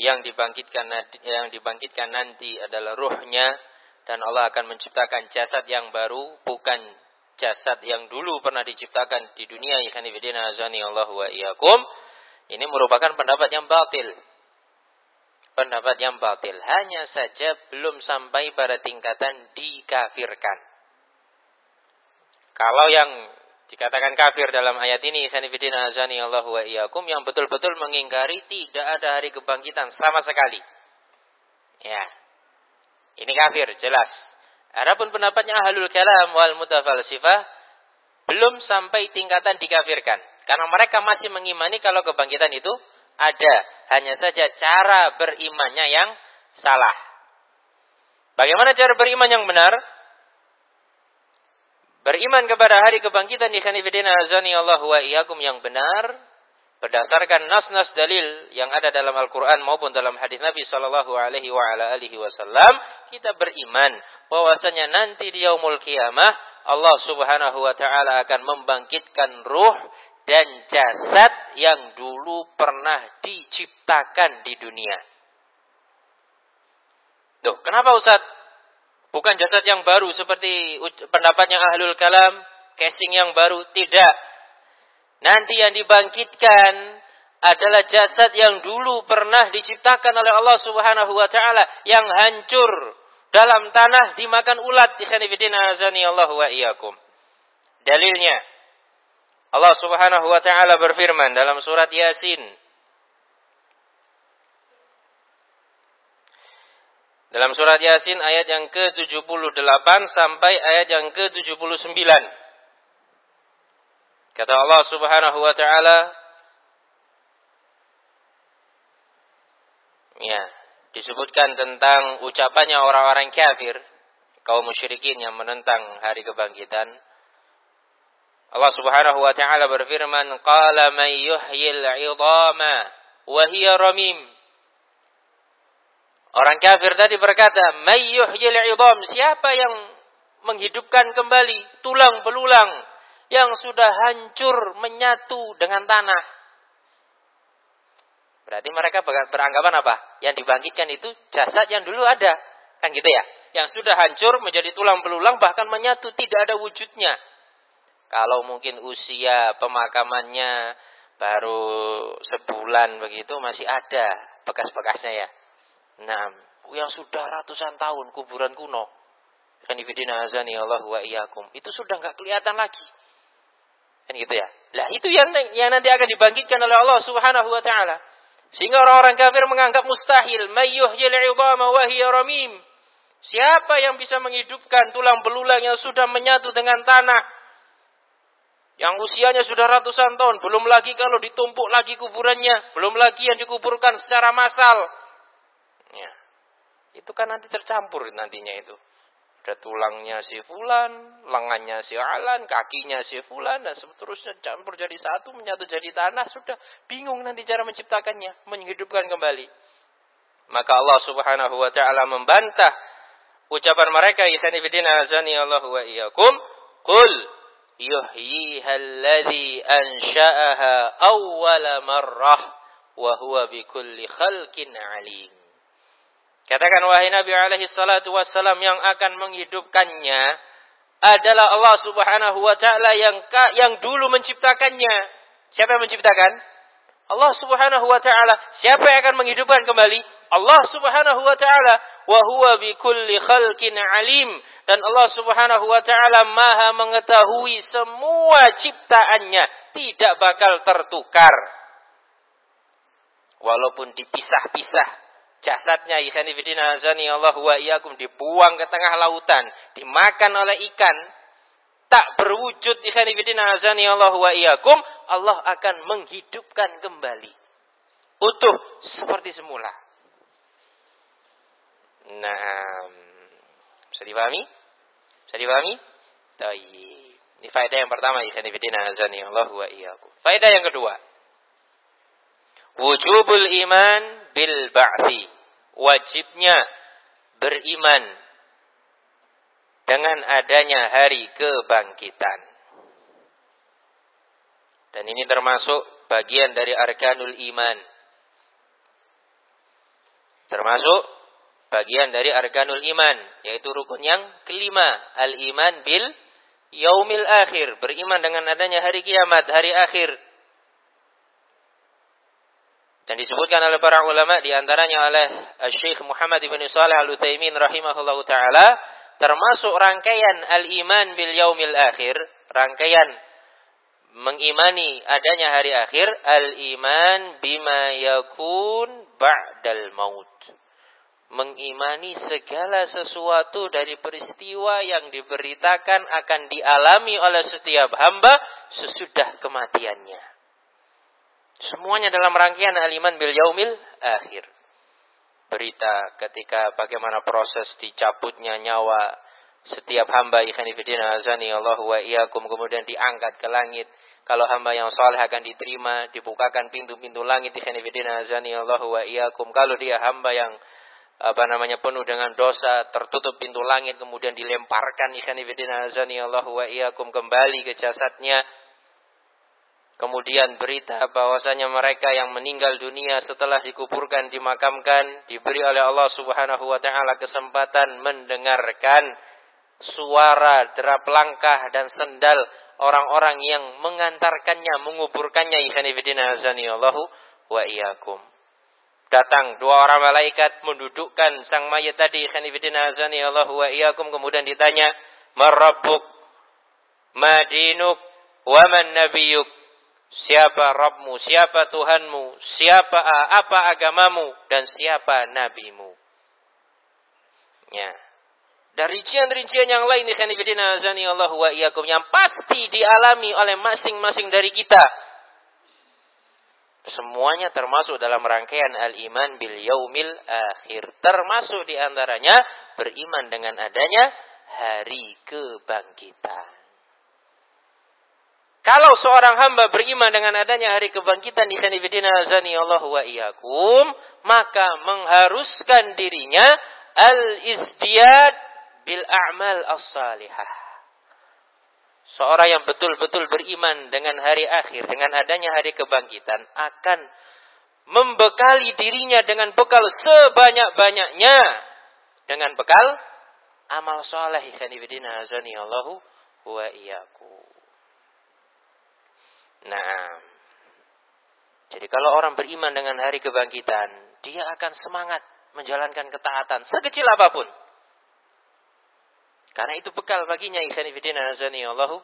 yang dibangkitkan yang dibangkitkan nanti adalah ruhnya dan Allah akan menciptakan jasad yang baru bukan jasad yang dulu pernah diciptakan di dunia. Ikhwan fillah wa iyyakum. Ini merupakan pendapat yang batil pendapat yang batil hanya saja belum sampai pada tingkatan dikafirkan kalau yang dikatakan kafir dalam ayat ini, sanifidin azani Allah wa iyyakum yang betul-betul mengingkari tidak ada hari kebangkitan sama sekali. Ya. Ini kafir, jelas. Adapun pendapatnya ahlul kalam wal mutafalsifah belum sampai tingkatan dikafirkan. Karena mereka masih mengimani kalau kebangkitan itu ada. Hanya saja cara berimannya yang salah. Bagaimana cara beriman yang benar? Beriman kepada hari kebangkitan di Khanifidina azani Allah wa iyyakum yang benar berdasarkan nas-nas dalil yang ada dalam Al-Quran maupun dalam hadis Nabi Shallallahu Alaihi Wasallam, kita beriman bahwasanya nanti di yaumul kiamah Allah Subhanahu Wa Taala akan membangkitkan ruh dan jasad yang dulu pernah diciptakan di dunia. Tuh, kenapa Ustaz? Bukan jasad yang baru seperti pendapatnya ahlul kalam, casing yang baru, tidak. Nanti yang dibangkitkan adalah jasad yang dulu pernah diciptakan oleh Allah Subhanahu wa taala yang hancur dalam tanah dimakan ulat. Allah wa iyyakum. Dalilnya Allah Subhanahu wa taala berfirman dalam surat Yasin Dalam surat Yasin ayat yang ke-78 sampai ayat yang ke-79. Kata Allah Subhanahu wa taala Ya, disebutkan tentang ucapannya orang-orang kafir, kaum musyrikin yang menentang hari kebangkitan. Allah Subhanahu wa taala berfirman, "Qala man yuhyil 'idhama wa hiya ramim." Orang kafir tadi berkata, "May yuhyil 'idham?" Siapa yang menghidupkan kembali tulang belulang yang sudah hancur menyatu dengan tanah. Berarti mereka beranggapan apa? Yang dibangkitkan itu jasad yang dulu ada. Kan gitu ya? Yang sudah hancur menjadi tulang belulang bahkan menyatu tidak ada wujudnya. Kalau mungkin usia pemakamannya baru sebulan begitu masih ada bekas-bekasnya ya. Nah, yang sudah ratusan tahun kuburan kuno. Kan azani Allah wa iyyakum. Itu sudah nggak kelihatan lagi. Kan gitu ya. Lah itu yang yang nanti akan dibangkitkan oleh Allah Subhanahu wa taala. Sehingga orang-orang kafir menganggap mustahil mayyuhyil 'idhama wa hiya ramim. Siapa yang bisa menghidupkan tulang belulang yang sudah menyatu dengan tanah? Yang usianya sudah ratusan tahun, belum lagi kalau ditumpuk lagi kuburannya, belum lagi yang dikuburkan secara massal. Ya. Itu kan nanti tercampur nantinya itu. Ada tulangnya si fulan, lengannya si alan, kakinya si fulan, dan seterusnya campur jadi satu, menyatu jadi tanah. Sudah bingung nanti cara menciptakannya, menghidupkan kembali. Maka Allah subhanahu wa ta'ala membantah ucapan mereka, Isani bidin azani Allah wa iyakum, Qul yuhyiha alladhi ansha'aha awwala marrah, wa huwa bikulli khalqin alim. Katakan wahai Nabi alaihi salatu wassalam yang akan menghidupkannya adalah Allah Subhanahu wa taala yang yang dulu menciptakannya. Siapa yang menciptakan? Allah Subhanahu wa taala. Siapa yang akan menghidupkan kembali? Allah Subhanahu wa taala. Wa huwa bi kulli khalqin alim. Dan Allah Subhanahu wa taala Maha mengetahui semua ciptaannya, tidak bakal tertukar. Walaupun dipisah-pisah. Jasadnya ihsani fidina azani Allah wa iyyakum. Dibuang ke tengah lautan, dimakan oleh ikan, tak berwujud ihsani fidina azani Allah wa iyyakum, Allah akan menghidupkan kembali. Utuh seperti semula. Nah, bisa dipahami? Bisa dipahami? Tayyib. Ini faedah yang pertama ihsani fidina azani Allah wa iyyakum. Faedah yang kedua. Wujubul iman bil ba'thi. Wajibnya beriman dengan adanya hari kebangkitan. Dan ini termasuk bagian dari arkanul iman. Termasuk bagian dari arkanul iman. Yaitu rukun yang kelima. Al-iman bil yaumil akhir. Beriman dengan adanya hari kiamat, hari akhir. Dan disebutkan oleh para ulama di antaranya oleh Syekh Muhammad bin Shalih Al-Utsaimin rahimahullahu taala termasuk rangkaian al-iman bil yaumil akhir, rangkaian mengimani adanya hari akhir, al-iman bima yakun ba'dal maut. Mengimani segala sesuatu dari peristiwa yang diberitakan akan dialami oleh setiap hamba sesudah kematiannya. Semuanya dalam rangkaian aliman bil yaumil akhir. Berita ketika bagaimana proses dicabutnya nyawa setiap hamba ikhwan fillah azani Allah wa iyyakum kemudian diangkat ke langit Kalau hamba yang saleh akan diterima, dibukakan pintu-pintu langit ikhwanifidina azani Allah wa iyyakum. Kalau dia hamba yang apa namanya penuh dengan dosa, tertutup pintu langit kemudian dilemparkan ikhwanifidina azani Allah wa iyyakum kembali ke jasadnya. Kemudian berita bahwasanya mereka yang meninggal dunia setelah dikuburkan dimakamkan diberi oleh Allah Subhanahu wa taala kesempatan mendengarkan suara derap langkah dan sendal orang-orang yang mengantarkannya, menguburkannya ikhwanifidina azanillahu wa iyyakum. Datang dua orang malaikat mendudukkan sang mayat tadi ikhwanifidina azanillahu wa iyyakum kemudian ditanya, "Marabbuk? Madinuk? Wa man nabiyuk?" Siapa Rabbmu, siapa Tuhanmu, siapa apa agamamu dan siapa nabimu. Ya. Dari rincian-rincian yang lain ikhwanifidina azani Allah wa iyyakum yang pasti dialami oleh masing-masing dari kita. Semuanya termasuk dalam rangkaian al-iman bil yaumil akhir. Termasuk di antaranya beriman dengan adanya hari kebangkitan. Kalau seorang hamba beriman dengan adanya hari kebangkitan di sanifidina azani Allah wa iyyakum, maka mengharuskan dirinya al-izdiyad bil a'mal as-salihah. Seorang yang betul-betul beriman dengan hari akhir, dengan adanya hari kebangkitan, akan membekali dirinya dengan bekal sebanyak-banyaknya. Dengan bekal amal soleh. Nah, jadi kalau orang beriman dengan hari kebangkitan, dia akan semangat menjalankan ketaatan sekecil apa pun. Karena itu bekal baginya ikhwanifidina azani Allahu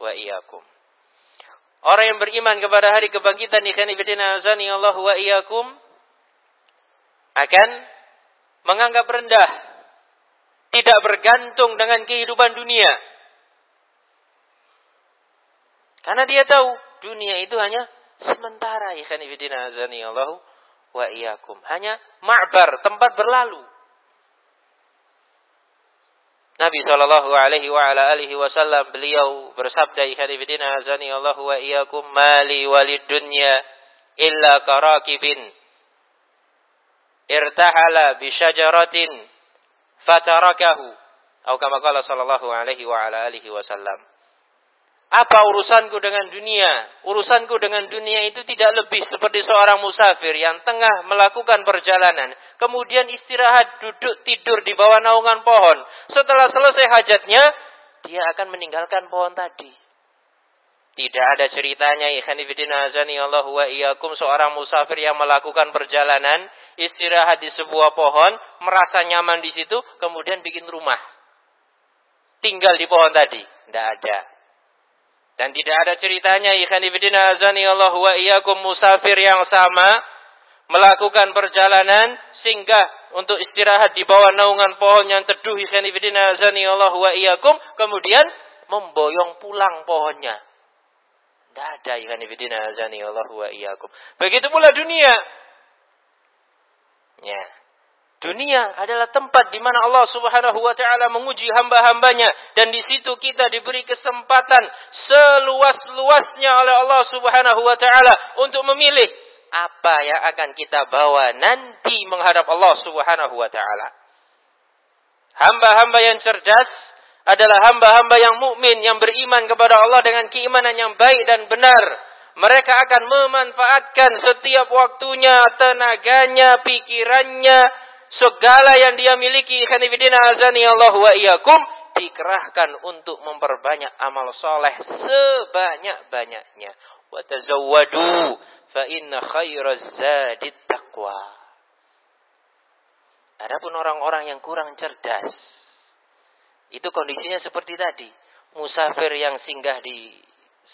wa iyyakum. Orang yang beriman kepada hari kebangkitan ikhwanifidina azani Allahu wa iyyakum akan menganggap rendah tidak bergantung dengan kehidupan dunia. Karena dia tahu dunia itu hanya sementara ikhwanifidina azani Allahu wa iyyakum. Hanya ma'bar, tempat berlalu. Nabi Shallallahu Alaihi wa ala alihi Wasallam beliau bersabda ikhwanifidina azani Allah wa iyyakum mali walid dunya illa karakibin irtahala bi syajaratin fatarakahu atau kama qala sallallahu alaihi wa ala alihi wasallam apa urusanku dengan dunia? Urusanku dengan dunia itu tidak lebih seperti seorang musafir yang tengah melakukan perjalanan. Kemudian istirahat, duduk, tidur di bawah naungan pohon. Setelah selesai hajatnya, dia akan meninggalkan pohon tadi. Tidak ada ceritanya ikhanifidin azani Allah wa iyyakum seorang musafir yang melakukan perjalanan, istirahat di sebuah pohon, merasa nyaman di situ, kemudian bikin rumah. Tinggal di pohon tadi. Tidak ada. Dan tidak ada ceritanya ikhwan ibidina azani Allah wa iyyakum musafir yang sama melakukan perjalanan singgah untuk istirahat di bawah naungan pohon yang teduh ikhwan ibidina azani Allah wa iyyakum kemudian memboyong pulang pohonnya. Tidak ada ikhwan ibidina azani Allah wa iyyakum. Begitu pula dunia. Ya. Dunia adalah tempat di mana Allah Subhanahu wa taala menguji hamba-hambanya dan di situ kita diberi kesempatan seluas-luasnya oleh Allah Subhanahu wa taala untuk memilih apa yang akan kita bawa nanti menghadap Allah Subhanahu wa taala. Hamba-hamba yang cerdas adalah hamba-hamba yang mukmin yang beriman kepada Allah dengan keimanan yang baik dan benar. Mereka akan memanfaatkan setiap waktunya, tenaganya, pikirannya, segala yang dia miliki khanifidina azani Allah wa iyyakum dikerahkan untuk memperbanyak amal soleh sebanyak-banyaknya. Wa tazawwadu fa inna khairaz zadit taqwa. Adapun orang-orang yang kurang cerdas, itu kondisinya seperti tadi. Musafir yang singgah di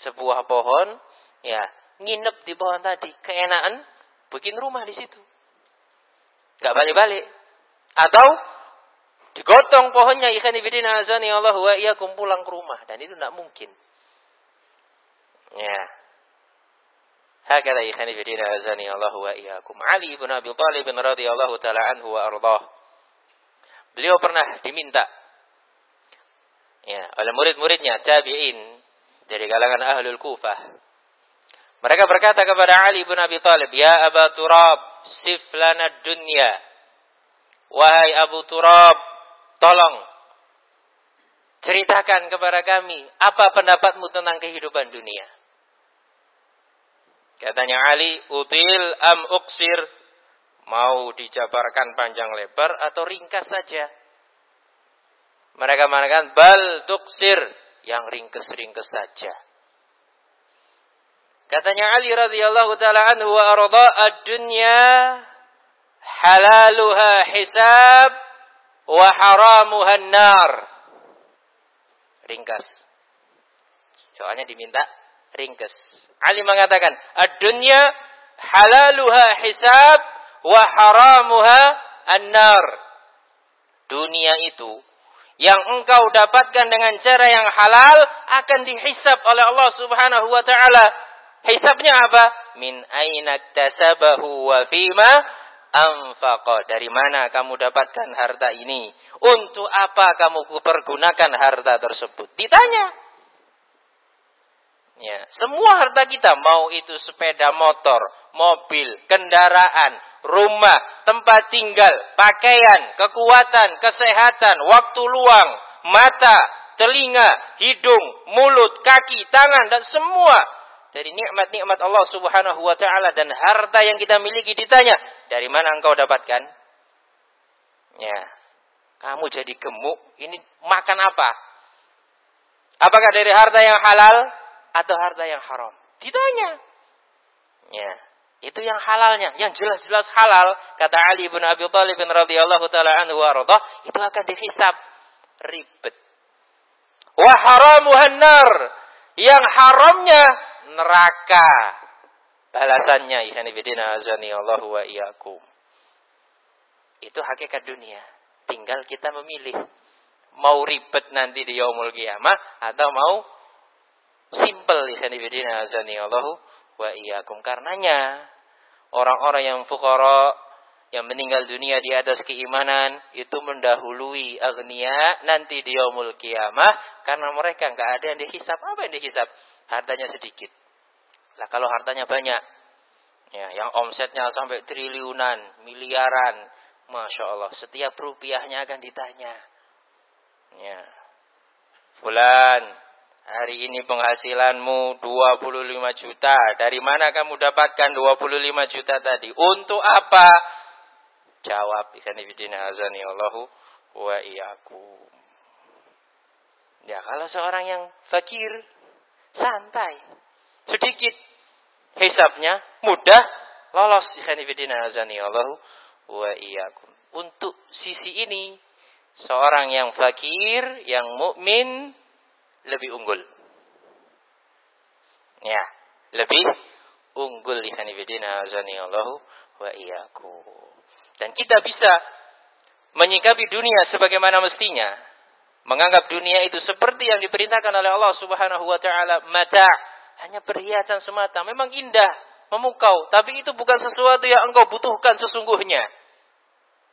sebuah pohon, ya, nginep di pohon tadi, keenaan, bikin rumah di situ. Gak balik-balik. Atau digotong pohonnya ikan ibidin azani Allah wa iya pulang ke rumah dan itu tidak mungkin. Ya. Hakala ikan ibidin azani Allah wa iyyakum. Ali bin Abi Thalib radhiyallahu taala anhu wa ardah. Beliau pernah diminta ya oleh murid-muridnya tabi'in dari kalangan ahlul Kufah. Mereka berkata kepada Ali bin Abi Thalib, "Ya Aba Turab, sif lana dunya." Wahai Abu Turab, tolong ceritakan kepada kami apa pendapatmu tentang kehidupan dunia. Katanya Ali, "Util am uksir?" Mau dijabarkan panjang lebar atau ringkas saja? Mereka mengatakan, "Bal tuksir." Yang ringkas-ringkas saja. Katanya Ali radhiyallahu taala anhu wa arda ad-dunya halaluha hisab wa haramuha nar. Ringkas. Soalnya diminta ringkas. Ali mengatakan, ad-dunya halaluha hisab wa haramuha an-nar. Dunia itu yang engkau dapatkan dengan cara yang halal akan dihisab oleh Allah Subhanahu wa taala Hisabnya apa? Min aina tasabahu wa fima anfaqa. Dari mana kamu dapatkan harta ini? Untuk apa kamu pergunakan harta tersebut? Ditanya. Ya, semua harta kita mau itu sepeda motor, mobil, kendaraan, rumah, tempat tinggal, pakaian, kekuatan, kesehatan, waktu luang, mata, telinga, hidung, mulut, kaki, tangan dan semua dari nikmat-nikmat Allah Subhanahu wa taala dan harta yang kita miliki ditanya, dari mana engkau dapatkan? Ya. Kamu jadi gemuk, ini makan apa? Apakah dari harta yang halal atau harta yang haram? Ditanya. Ya. Itu yang halalnya, yang jelas-jelas halal, kata Ali bin Abi Thalib radhiyallahu taala anhu wa itu akan dihisab ribet. Wa haramuhan nar. Yang haramnya neraka. Balasannya ihanibidina Allahu wa. Itu hakikat dunia. Tinggal kita memilih. Mau ribet nanti di yaumul kiamah atau mau simple ihanibidina azani Allahu wa iyyakum. Karenanya orang-orang yang fukara yang meninggal dunia di atas keimanan itu mendahului agnia nanti di yaumul kiamah karena mereka nggak ada yang dihisap apa yang dihisap hartanya sedikit. Lah kalau hartanya banyak, ya, yang omsetnya sampai triliunan, miliaran, masya Allah, setiap rupiahnya akan ditanya. Ya, bulan hari ini penghasilanmu 25 juta. Dari mana kamu dapatkan 25 juta tadi? Untuk apa? Jawab, ikhwanifidina azani Allahu wa iyyakum. Ya, kalau seorang yang fakir, santai. Sedikit hisapnya mudah lolos Allahu wa iyyakum. Untuk sisi ini seorang yang fakir, yang mukmin lebih unggul. Ya, lebih unggul Allahu wa iyyakum. Dan kita bisa menyikapi dunia sebagaimana mestinya menganggap dunia itu seperti yang diperintahkan oleh Allah Subhanahu wa taala mata hanya perhiasan semata. Memang indah memukau tapi itu bukan sesuatu yang engkau butuhkan sesungguhnya.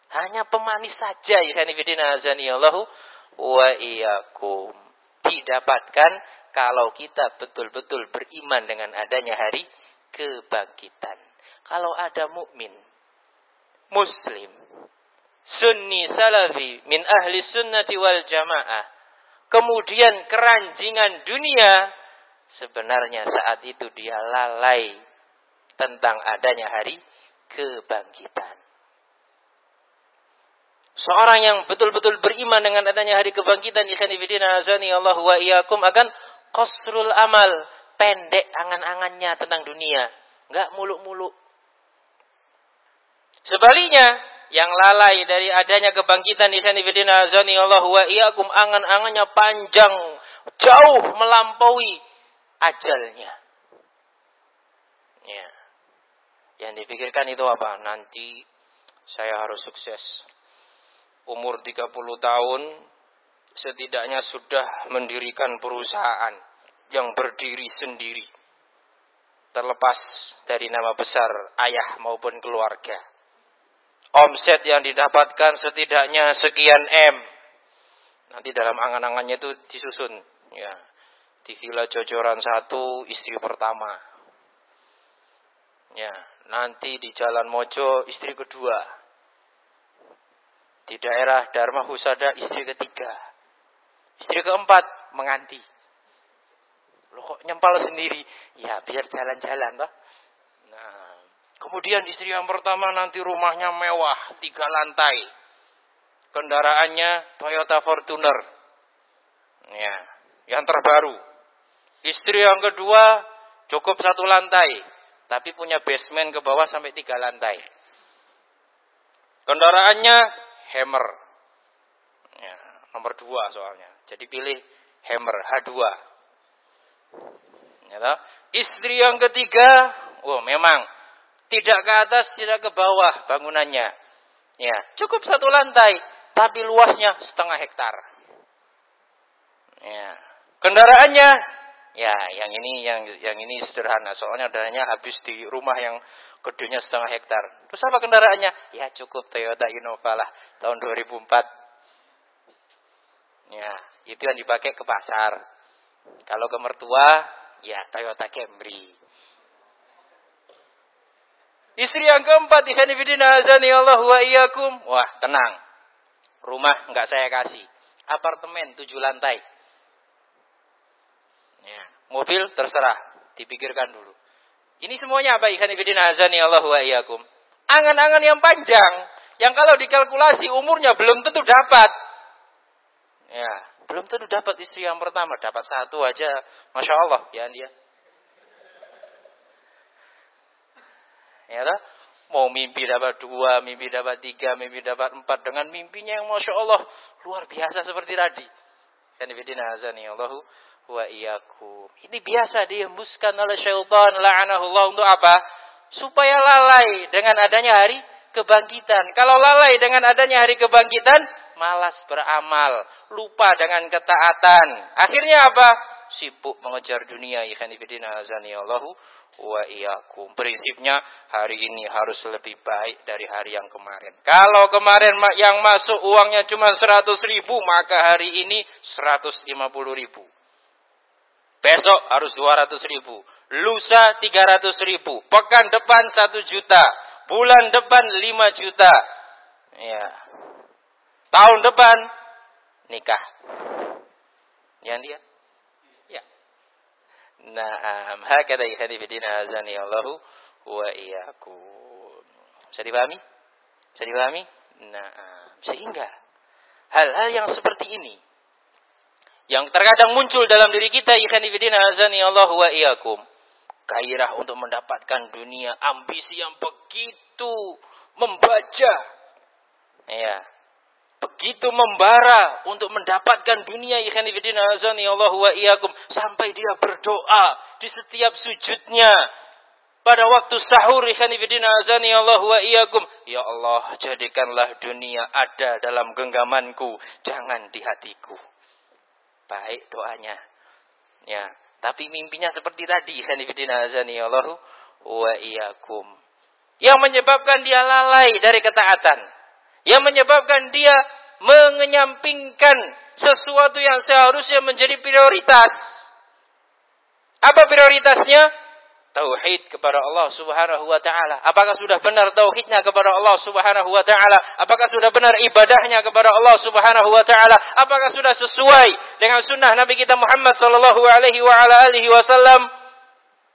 Hanya pemanis saja ya azani Allahu wa iyyakum. Didapatkan kalau kita betul-betul beriman dengan adanya hari kebangkitan. Kalau ada mukmin muslim sunni salafi min ahli sunnati wal jamaah. Kemudian keranjingan dunia sebenarnya saat itu dia lalai tentang adanya hari kebangkitan. Seorang yang betul-betul beriman dengan adanya hari kebangkitan ikhwanifidina azani Allah wa iyyakum akan qasrul amal, pendek angan-angannya tentang dunia, enggak muluk-muluk. Sebaliknya, yang lalai dari adanya kebangkitan di sana fidina azani Allah wa iyyakum angan-angannya panjang jauh melampaui ajalnya. Ya. Yang dipikirkan itu apa? Nanti saya harus sukses. Umur 30 tahun setidaknya sudah mendirikan perusahaan yang berdiri sendiri. Terlepas dari nama besar ayah maupun keluarga omset yang didapatkan setidaknya sekian M. Nanti dalam angan-angannya itu disusun, ya. Di Villa Jojoran satu, istri pertama. Ya, nanti di Jalan Mojo, istri kedua. Di daerah Dharma Husada, istri ketiga. Istri keempat, menganti. Loh kok nyempal sendiri? Ya, biar jalan-jalan, toh. Nah, kemudian istri yang pertama nanti rumahnya mewah, tiga lantai. Kendaraannya Toyota Fortuner. Ya, yang terbaru. Istri yang kedua cukup satu lantai, tapi punya basement ke bawah sampai tiga lantai. Kendaraannya Hammer. Ya, nomor dua soalnya. Jadi pilih Hammer H2. Ya, Istri yang ketiga, oh memang tidak ke atas, tidak ke bawah bangunannya. Ya, cukup satu lantai, tapi luasnya setengah hektar. Ya. Kendaraannya, ya yang ini yang yang ini sederhana, soalnya dananya habis di rumah yang gedenya setengah hektar. Terus apa kendaraannya? Ya cukup Toyota Innova lah tahun 2004. Ya, itu yang dipakai ke pasar. Kalau ke mertua, ya Toyota Camry. Istri yang keempat, Ikhwanifidina azani Allah wa iyyakum. Wah, tenang. Rumah enggak saya kasih. Apartemen tujuh lantai. Ya, mobil terserah, dipikirkan dulu. Ini semuanya apa? Ikhwanifidina azani Allah wa iyyakum. Angan-angan yang panjang, yang kalau dikalkulasi umurnya belum tentu dapat. Ya, belum tentu dapat istri yang pertama, dapat satu aja, masya Allah, ya dia. Ya tak? Mau mimpi dapat dua, mimpi dapat tiga, mimpi dapat empat. Dengan mimpinya yang Masya Allah luar biasa seperti tadi. Allahu wa iyyakum. Ini biasa dihembuskan oleh syaitan la'anahullah untuk apa? Supaya lalai dengan adanya hari kebangkitan. Kalau lalai dengan adanya hari kebangkitan, malas beramal, lupa dengan ketaatan. Akhirnya apa? Sibuk mengejar dunia. Ikhwanifidina azani Allahu wa iyyakum. Prinsipnya hari ini harus lebih baik dari hari yang kemarin. Kalau kemarin yang masuk uangnya cuma 100 ribu, maka hari ini 150 ribu. Besok harus 200 ribu. Lusa 300 ribu. Pekan depan 1 juta. Bulan depan 5 juta. Ya. Tahun depan nikah. Yang dia Naam, hakada ikhadi bidina azani Allahu wa iyyakum. Bisa dipahami? Bisa dipahami? Naam. Sehingga hal-hal yang seperti ini yang terkadang muncul dalam diri kita ikhadi bidina azani Allahu wa iyyakum. Gairah untuk mendapatkan dunia, ambisi yang begitu membaca. Ya, begitu membara untuk mendapatkan dunia azani Allah wa iyyakum sampai dia berdoa di setiap sujudnya. Pada waktu sahur azani Allah wa iyyakum ya Allah jadikanlah dunia ada dalam genggamanku jangan di hatiku. Baik doanya. Ya tapi mimpinya seperti tadi azani Allah wa iyyakum. Yang menyebabkan dia lalai dari ketaatan. Yang menyebabkan dia mengenyampingkan sesuatu yang seharusnya menjadi prioritas. Apa prioritasnya? Tauhid kepada Allah Subhanahu wa taala. Apakah sudah benar tauhidnya kepada Allah Subhanahu wa taala? Apakah sudah benar ibadahnya kepada Allah Subhanahu wa taala? Apakah sudah sesuai dengan sunnah Nabi kita Muhammad sallallahu alaihi wa ala alihi wasallam?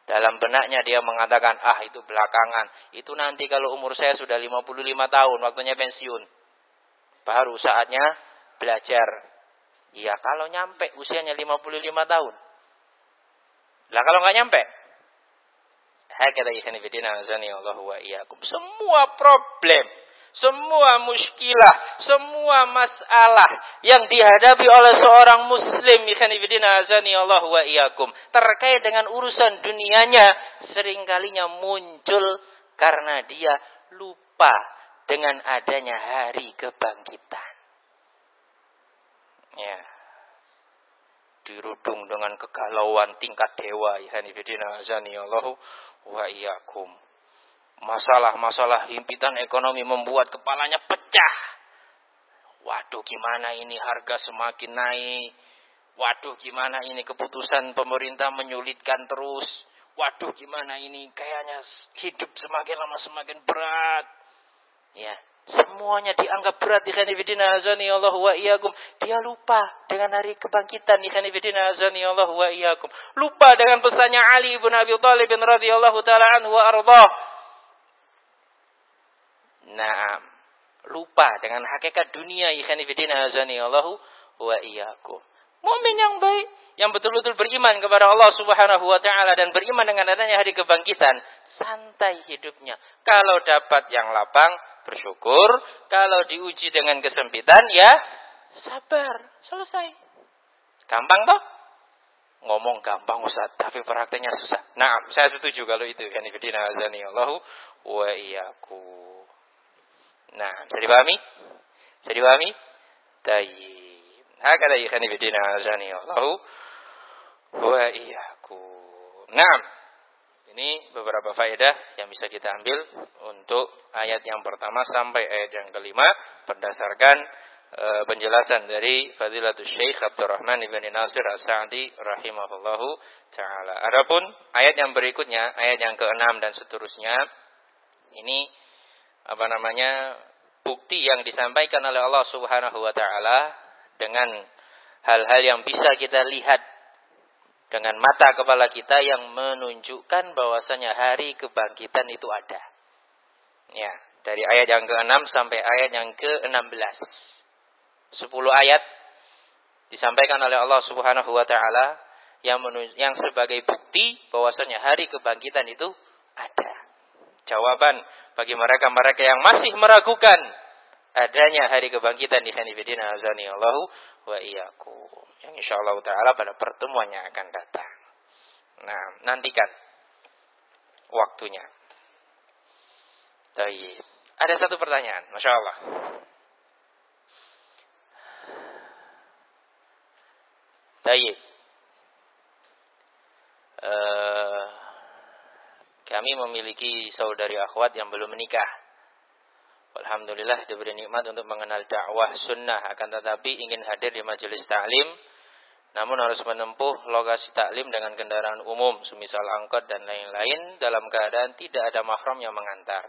Dalam benaknya dia mengatakan, "Ah, itu belakangan. Itu nanti kalau umur saya sudah 55 tahun, waktunya pensiun." Baru saatnya belajar. Ya kalau nyampe usianya 55 tahun. Lah kalau nggak nyampe? Azani Allah wa. Semua problem, semua muskilah, semua masalah yang dihadapi oleh seorang muslim azani Allah wa terkait dengan urusan dunianya seringkalinya muncul karena dia lupa dengan adanya hari kebangkitan. Ya. Dirudung dengan kegalauan tingkat dewa. Allahu wa iyakum. Masalah-masalah himpitan ekonomi membuat kepalanya pecah. Waduh gimana ini harga semakin naik. Waduh gimana ini keputusan pemerintah menyulitkan terus. Waduh gimana ini kayaknya hidup semakin lama semakin berat. Ya, semuanya dianggap berat ikhanifidina azani Allah wa iyyakum. Dia lupa dengan hari kebangkitan ikhanifidina azani Allah wa iyyakum. Lupa dengan pesannya Ali bin Abi Thalib radhiyallahu taala anhu wa ardhah. Nah, lupa dengan hakikat dunia ikhanifidina azani Allah wa iyyakum. Mukmin yang baik, yang betul-betul beriman kepada Allah Subhanahu wa taala dan beriman dengan adanya hari kebangkitan, santai hidupnya. Kalau dapat yang lapang, bersyukur. Kalau diuji dengan kesempitan, ya sabar. Selesai. Gampang toh? Ngomong gampang Ustaz, tapi prakteknya susah. Nah, saya setuju kalau itu. Yani bidina azani Allahu wa iyyaku. Nah, bisa dipahami? Bisa dipahami? Tayyib. Hakada ikhani bidina azani Allahu wa iyyaku. Nah, ini beberapa faedah yang bisa kita ambil untuk ayat yang pertama sampai ayat yang kelima berdasarkan e, penjelasan dari Fadilatul Syekh Abdurrahman ibn Nasir As-Sa'di rahimahullahu taala. Adapun ayat yang berikutnya, ayat yang keenam dan seterusnya, ini apa namanya bukti yang disampaikan oleh Allah Subhanahu wa taala dengan hal-hal yang bisa kita lihat dengan mata kepala kita yang menunjukkan bahwasanya hari kebangkitan itu ada. Ya, dari ayat yang ke-6 sampai ayat yang ke-16. 10 ayat disampaikan oleh Allah Subhanahu wa taala yang yang sebagai bukti bahwasanya hari kebangkitan itu ada. Jawaban bagi mereka-mereka yang masih meragukan adanya hari kebangkitan di Hanifidina azani Allahu wa iyyakum. Yang insyaallah taala pada pertemuannya akan datang. Nah, nantikan waktunya. Baik. Ada satu pertanyaan, Masya Allah. Baik. Uh, kami memiliki saudari akhwat yang belum menikah. Alhamdulillah diberi nikmat untuk mengenal dakwah sunnah akan tetapi ingin hadir di majelis taklim namun harus menempuh lokasi taklim dengan kendaraan umum semisal angkot dan lain-lain dalam keadaan tidak ada mahram yang mengantar.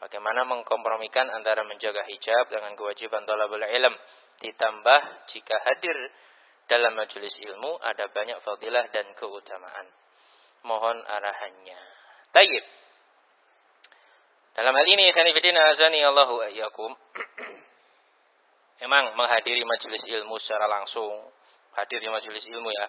Bagaimana mengkompromikan antara menjaga hijab dengan kewajiban talabul ilm ditambah jika hadir dalam majelis ilmu ada banyak fadilah dan keutamaan. Mohon arahannya. Tayyib. Dalam hal ini, Khanifidina azani Allahu ayyakum. Memang menghadiri majelis ilmu secara langsung. Hadir di majelis ilmu ya.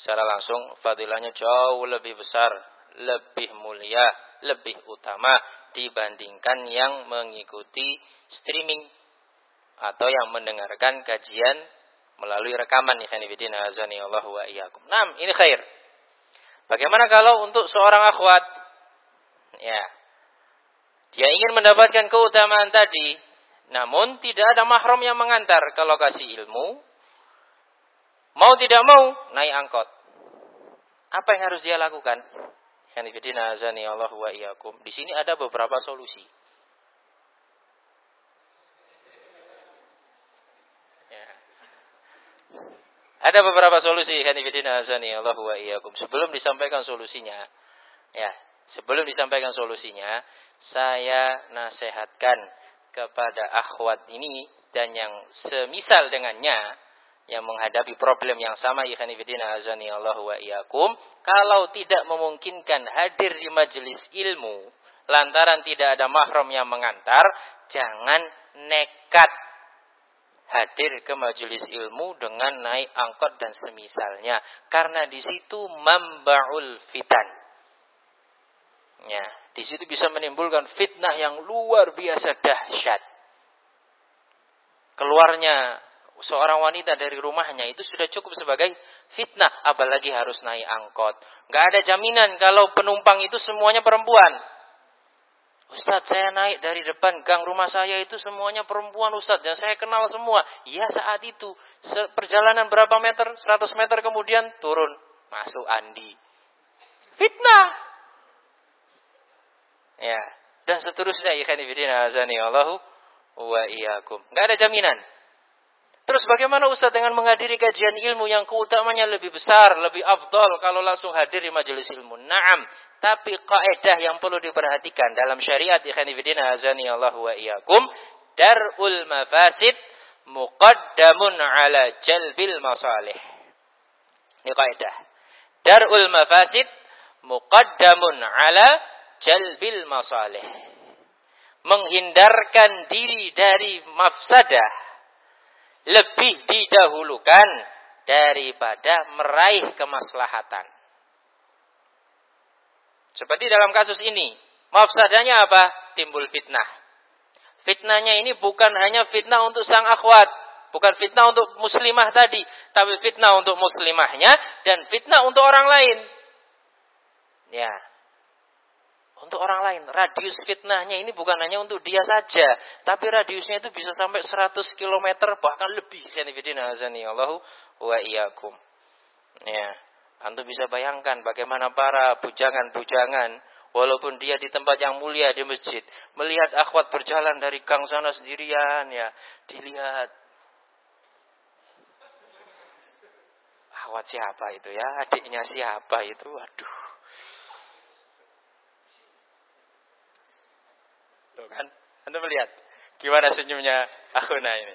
Secara langsung, fadilahnya jauh lebih besar. Lebih mulia, lebih utama dibandingkan yang mengikuti streaming. Atau yang mendengarkan kajian melalui rekaman. Khanifidina azani Allahu ayyakum. Nah, ini khair. Bagaimana kalau untuk seorang akhwat? Ya, dia ingin mendapatkan keutamaan tadi, namun tidak ada mahram yang mengantar ke lokasi ilmu. Mau tidak mau, naik angkot. Apa yang harus dia lakukan? Allah wa Di sini ada beberapa solusi. Ya. Ada beberapa solusi Allah wa Sebelum disampaikan solusinya, ya, sebelum disampaikan solusinya, saya nasihatkan kepada akhwat ini dan yang semisal dengannya yang menghadapi problem yang sama azani Allah wa iyakum kalau tidak memungkinkan hadir di majelis ilmu lantaran tidak ada mahram yang mengantar jangan nekat hadir ke majelis ilmu dengan naik angkot dan semisalnya. Karena di situ mambaul fitan ya di situ bisa menimbulkan fitnah yang luar biasa dahsyat. Keluarnya seorang wanita dari rumahnya itu sudah cukup sebagai fitnah, apalagi harus naik angkot. Gak ada jaminan kalau penumpang itu semuanya perempuan. Ustadz, saya naik dari depan gang rumah saya itu semuanya perempuan Ustadz. Dan saya kenal semua. Iya saat itu. Perjalanan berapa meter? 100 meter kemudian turun. Masuk Andi. Fitnah. Ya, dan seterusnya ikhwan fillah azani Allahu wa iyyakum. Enggak ada jaminan. Terus bagaimana Ustaz dengan menghadiri kajian ilmu yang keutamanya lebih besar, lebih afdol kalau langsung hadir di majelis ilmu? Naam. Tapi kaidah yang perlu diperhatikan dalam syariat ikhwanifidin azani Allah wa iyyakum, darul mafasid muqaddamun ala jalbil masalih. Ini kaidah. Darul mafasid muqaddamun ala jalbil masalih. Menghindarkan diri dari mafsadah lebih didahulukan daripada meraih kemaslahatan. Seperti dalam kasus ini, mafsadahnya apa? Timbul fitnah. Fitnahnya ini bukan hanya fitnah untuk sang akhwat, bukan fitnah untuk muslimah tadi, tapi fitnah untuk muslimahnya dan fitnah untuk orang lain. Ya, untuk orang lain. Radius fitnahnya ini bukan hanya untuk dia saja, tapi radiusnya itu bisa sampai 100 km bahkan lebih. Allahu wa iyyakum. Ya, Anda bisa bayangkan bagaimana para bujangan-bujangan walaupun dia di tempat yang mulia di masjid, melihat akhwat berjalan dari gang sana sendirian ya, dilihat akhwat siapa itu ya, adiknya siapa itu, aduh Tuh kan? Anda melihat gimana senyumnya akhuna ini.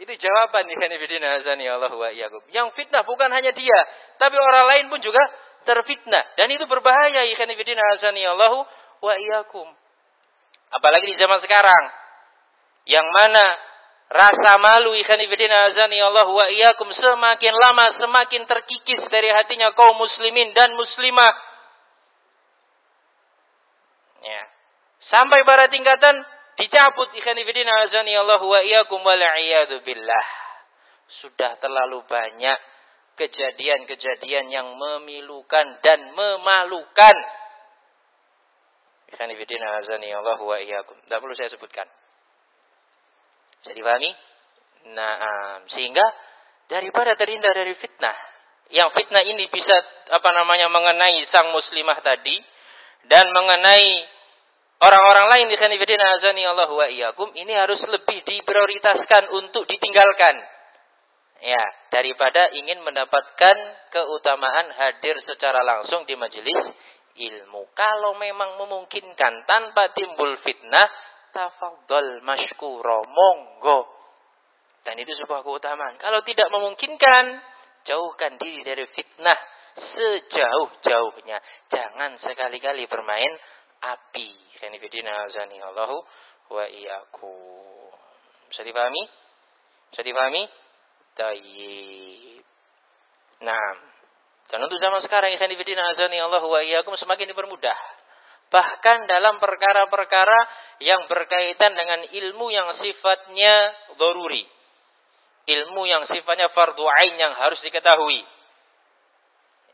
Itu jawaban ikhwanifidina azani Allah wa iyyakum. Yang fitnah bukan hanya dia, tapi orang lain pun juga terfitnah dan itu berbahaya ikhwanifidina azani Allah wa iyyakum. Apalagi di zaman sekarang yang mana rasa malu ikhwanifidina azani Allah wa iyyakum semakin lama semakin terkikis dari hatinya kaum muslimin dan muslimah. Ya. Sampai pada tingkatan dicabut Allah wa iyyakum. Sudah terlalu banyak kejadian-kejadian yang memilukan dan memalukan. Allah wa iyyakum. Tidak perlu saya sebutkan. Bisa dipahami? Nah, sehingga daripada terhindar dari fitnah, yang fitnah ini bisa apa namanya mengenai sang muslimah tadi dan mengenai orang-orang lain di khanifidina azani Allah wa iyyakum ini harus lebih diprioritaskan untuk ditinggalkan. Ya, daripada ingin mendapatkan keutamaan hadir secara langsung di majelis ilmu. Kalau memang memungkinkan tanpa timbul fitnah, tafadhol mashkuro, monggo. Dan itu sebuah keutamaan. Kalau tidak memungkinkan, jauhkan diri dari fitnah sejauh-jauhnya. Jangan sekali-kali bermain api. Khanifidina azani Allahu wa iyyaku. Bisa dipahami? Bisa dipahami? Tayyib. Nah. Dan untuk zaman sekarang Khanifidina azani Allahu wa iyyakum semakin dipermudah. Bahkan dalam perkara-perkara yang berkaitan dengan ilmu yang sifatnya doruri. Ilmu yang sifatnya fardu ain yang harus diketahui.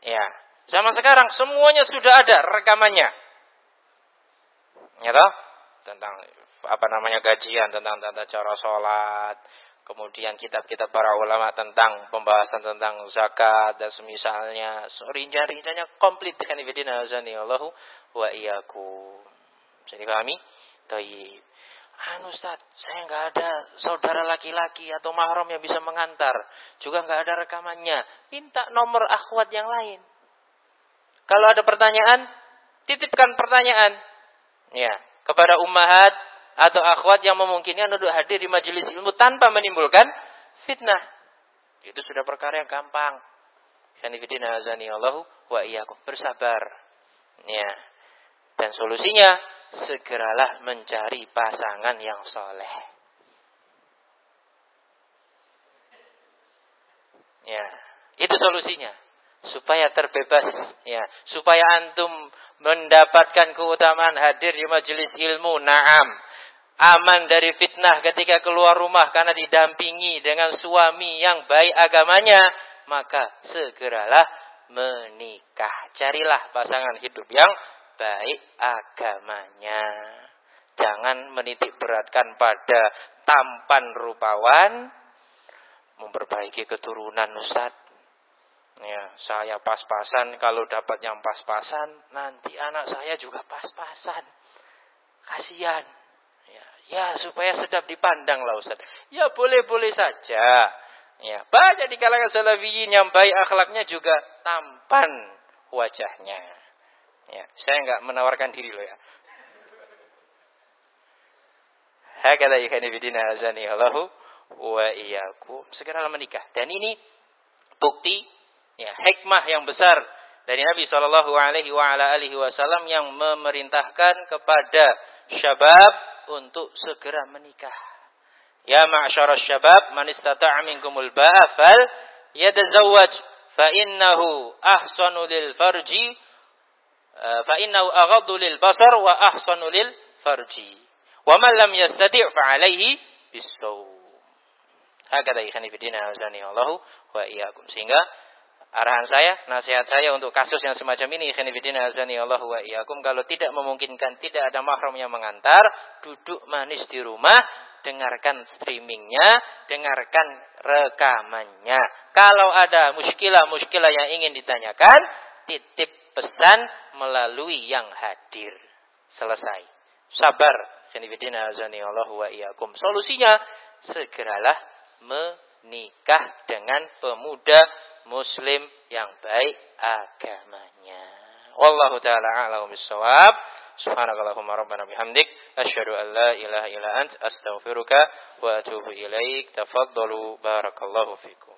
Ya, zaman sekarang semuanya sudah ada rekamannya ya toh? tentang apa namanya gajian tentang tata cara sholat kemudian kitab-kitab para ulama tentang pembahasan tentang zakat dan semisalnya so, rincian-rinciannya komplit dengan ibadina azani Allahu wa iyyakum bisa dipahami? Tayyib Anu Ustaz, saya nggak ada saudara laki-laki atau mahram yang bisa mengantar. Juga nggak ada rekamannya. Minta nomor akhwat yang lain. Kalau ada pertanyaan, titipkan pertanyaan. Ya, kepada ummahat atau akhwat yang memungkinkan untuk hadir di majelis ilmu tanpa menimbulkan fitnah. Itu sudah perkara yang gampang. Wa. Bersabar. Ya. Dan solusinya segeralah mencari pasangan yang soleh. Ya, itu solusinya supaya terbebas ya, supaya antum mendapatkan keutamaan hadir di majelis ilmu. Naam. Aman dari fitnah ketika keluar rumah karena didampingi dengan suami yang baik agamanya. Maka segeralah menikah. Carilah pasangan hidup yang baik agamanya. Jangan menitik beratkan pada tampan rupawan. Memperbaiki keturunan Ustaz Ya, saya pas-pasan kalau dapat yang pas-pasan, nanti anak saya juga pas-pasan. Kasihan. Ya, ya supaya sedap dipandang lah Ustaz. Ya boleh-boleh saja. Ya, banyak di kalangan salafiyin yang baik akhlaknya juga tampan wajahnya. Ya, saya enggak menawarkan diri loh ya. Hakata ikhani bidina azani Allahu wa iyyakum. Segeralah menikah. Dan ini bukti ya hikmah yang besar dari Nabi Shallallahu alaihi wasallam yang memerintahkan kepada syabab untuk segera menikah. Ya ma'syara syabab man istata'a minkumul ba'a fal yatazawwaj fa innahu ahsanu lil farji eh, fa innahu aghaddu lil basar wa ahsanu lil farji. Wa man lam yastati' fa alaihi bisawm. Hakata ikhani azani Allahu wa iyyakum. Sehingga arahan saya, nasihat saya untuk kasus yang semacam ini, ikhani fidina azani Allah wa iyyakum, kalau tidak memungkinkan, tidak ada mahram yang mengantar, duduk manis di rumah, dengarkan streamingnya, dengarkan rekamannya. Kalau ada muskilah-muskilah yang ingin ditanyakan, titip pesan melalui yang hadir. Selesai. Sabar. Allah wa iyyakum. Solusinya, segeralah menikah dengan pemuda muslim yang baik agamanya. Wallahu taala a'lamu bissawab. Subhanakallahumma rabbana bihamdik asyhadu an la ilaha illa ant astaghfiruka wa atubu ilaik. Tafaddalu barakallahu fikum.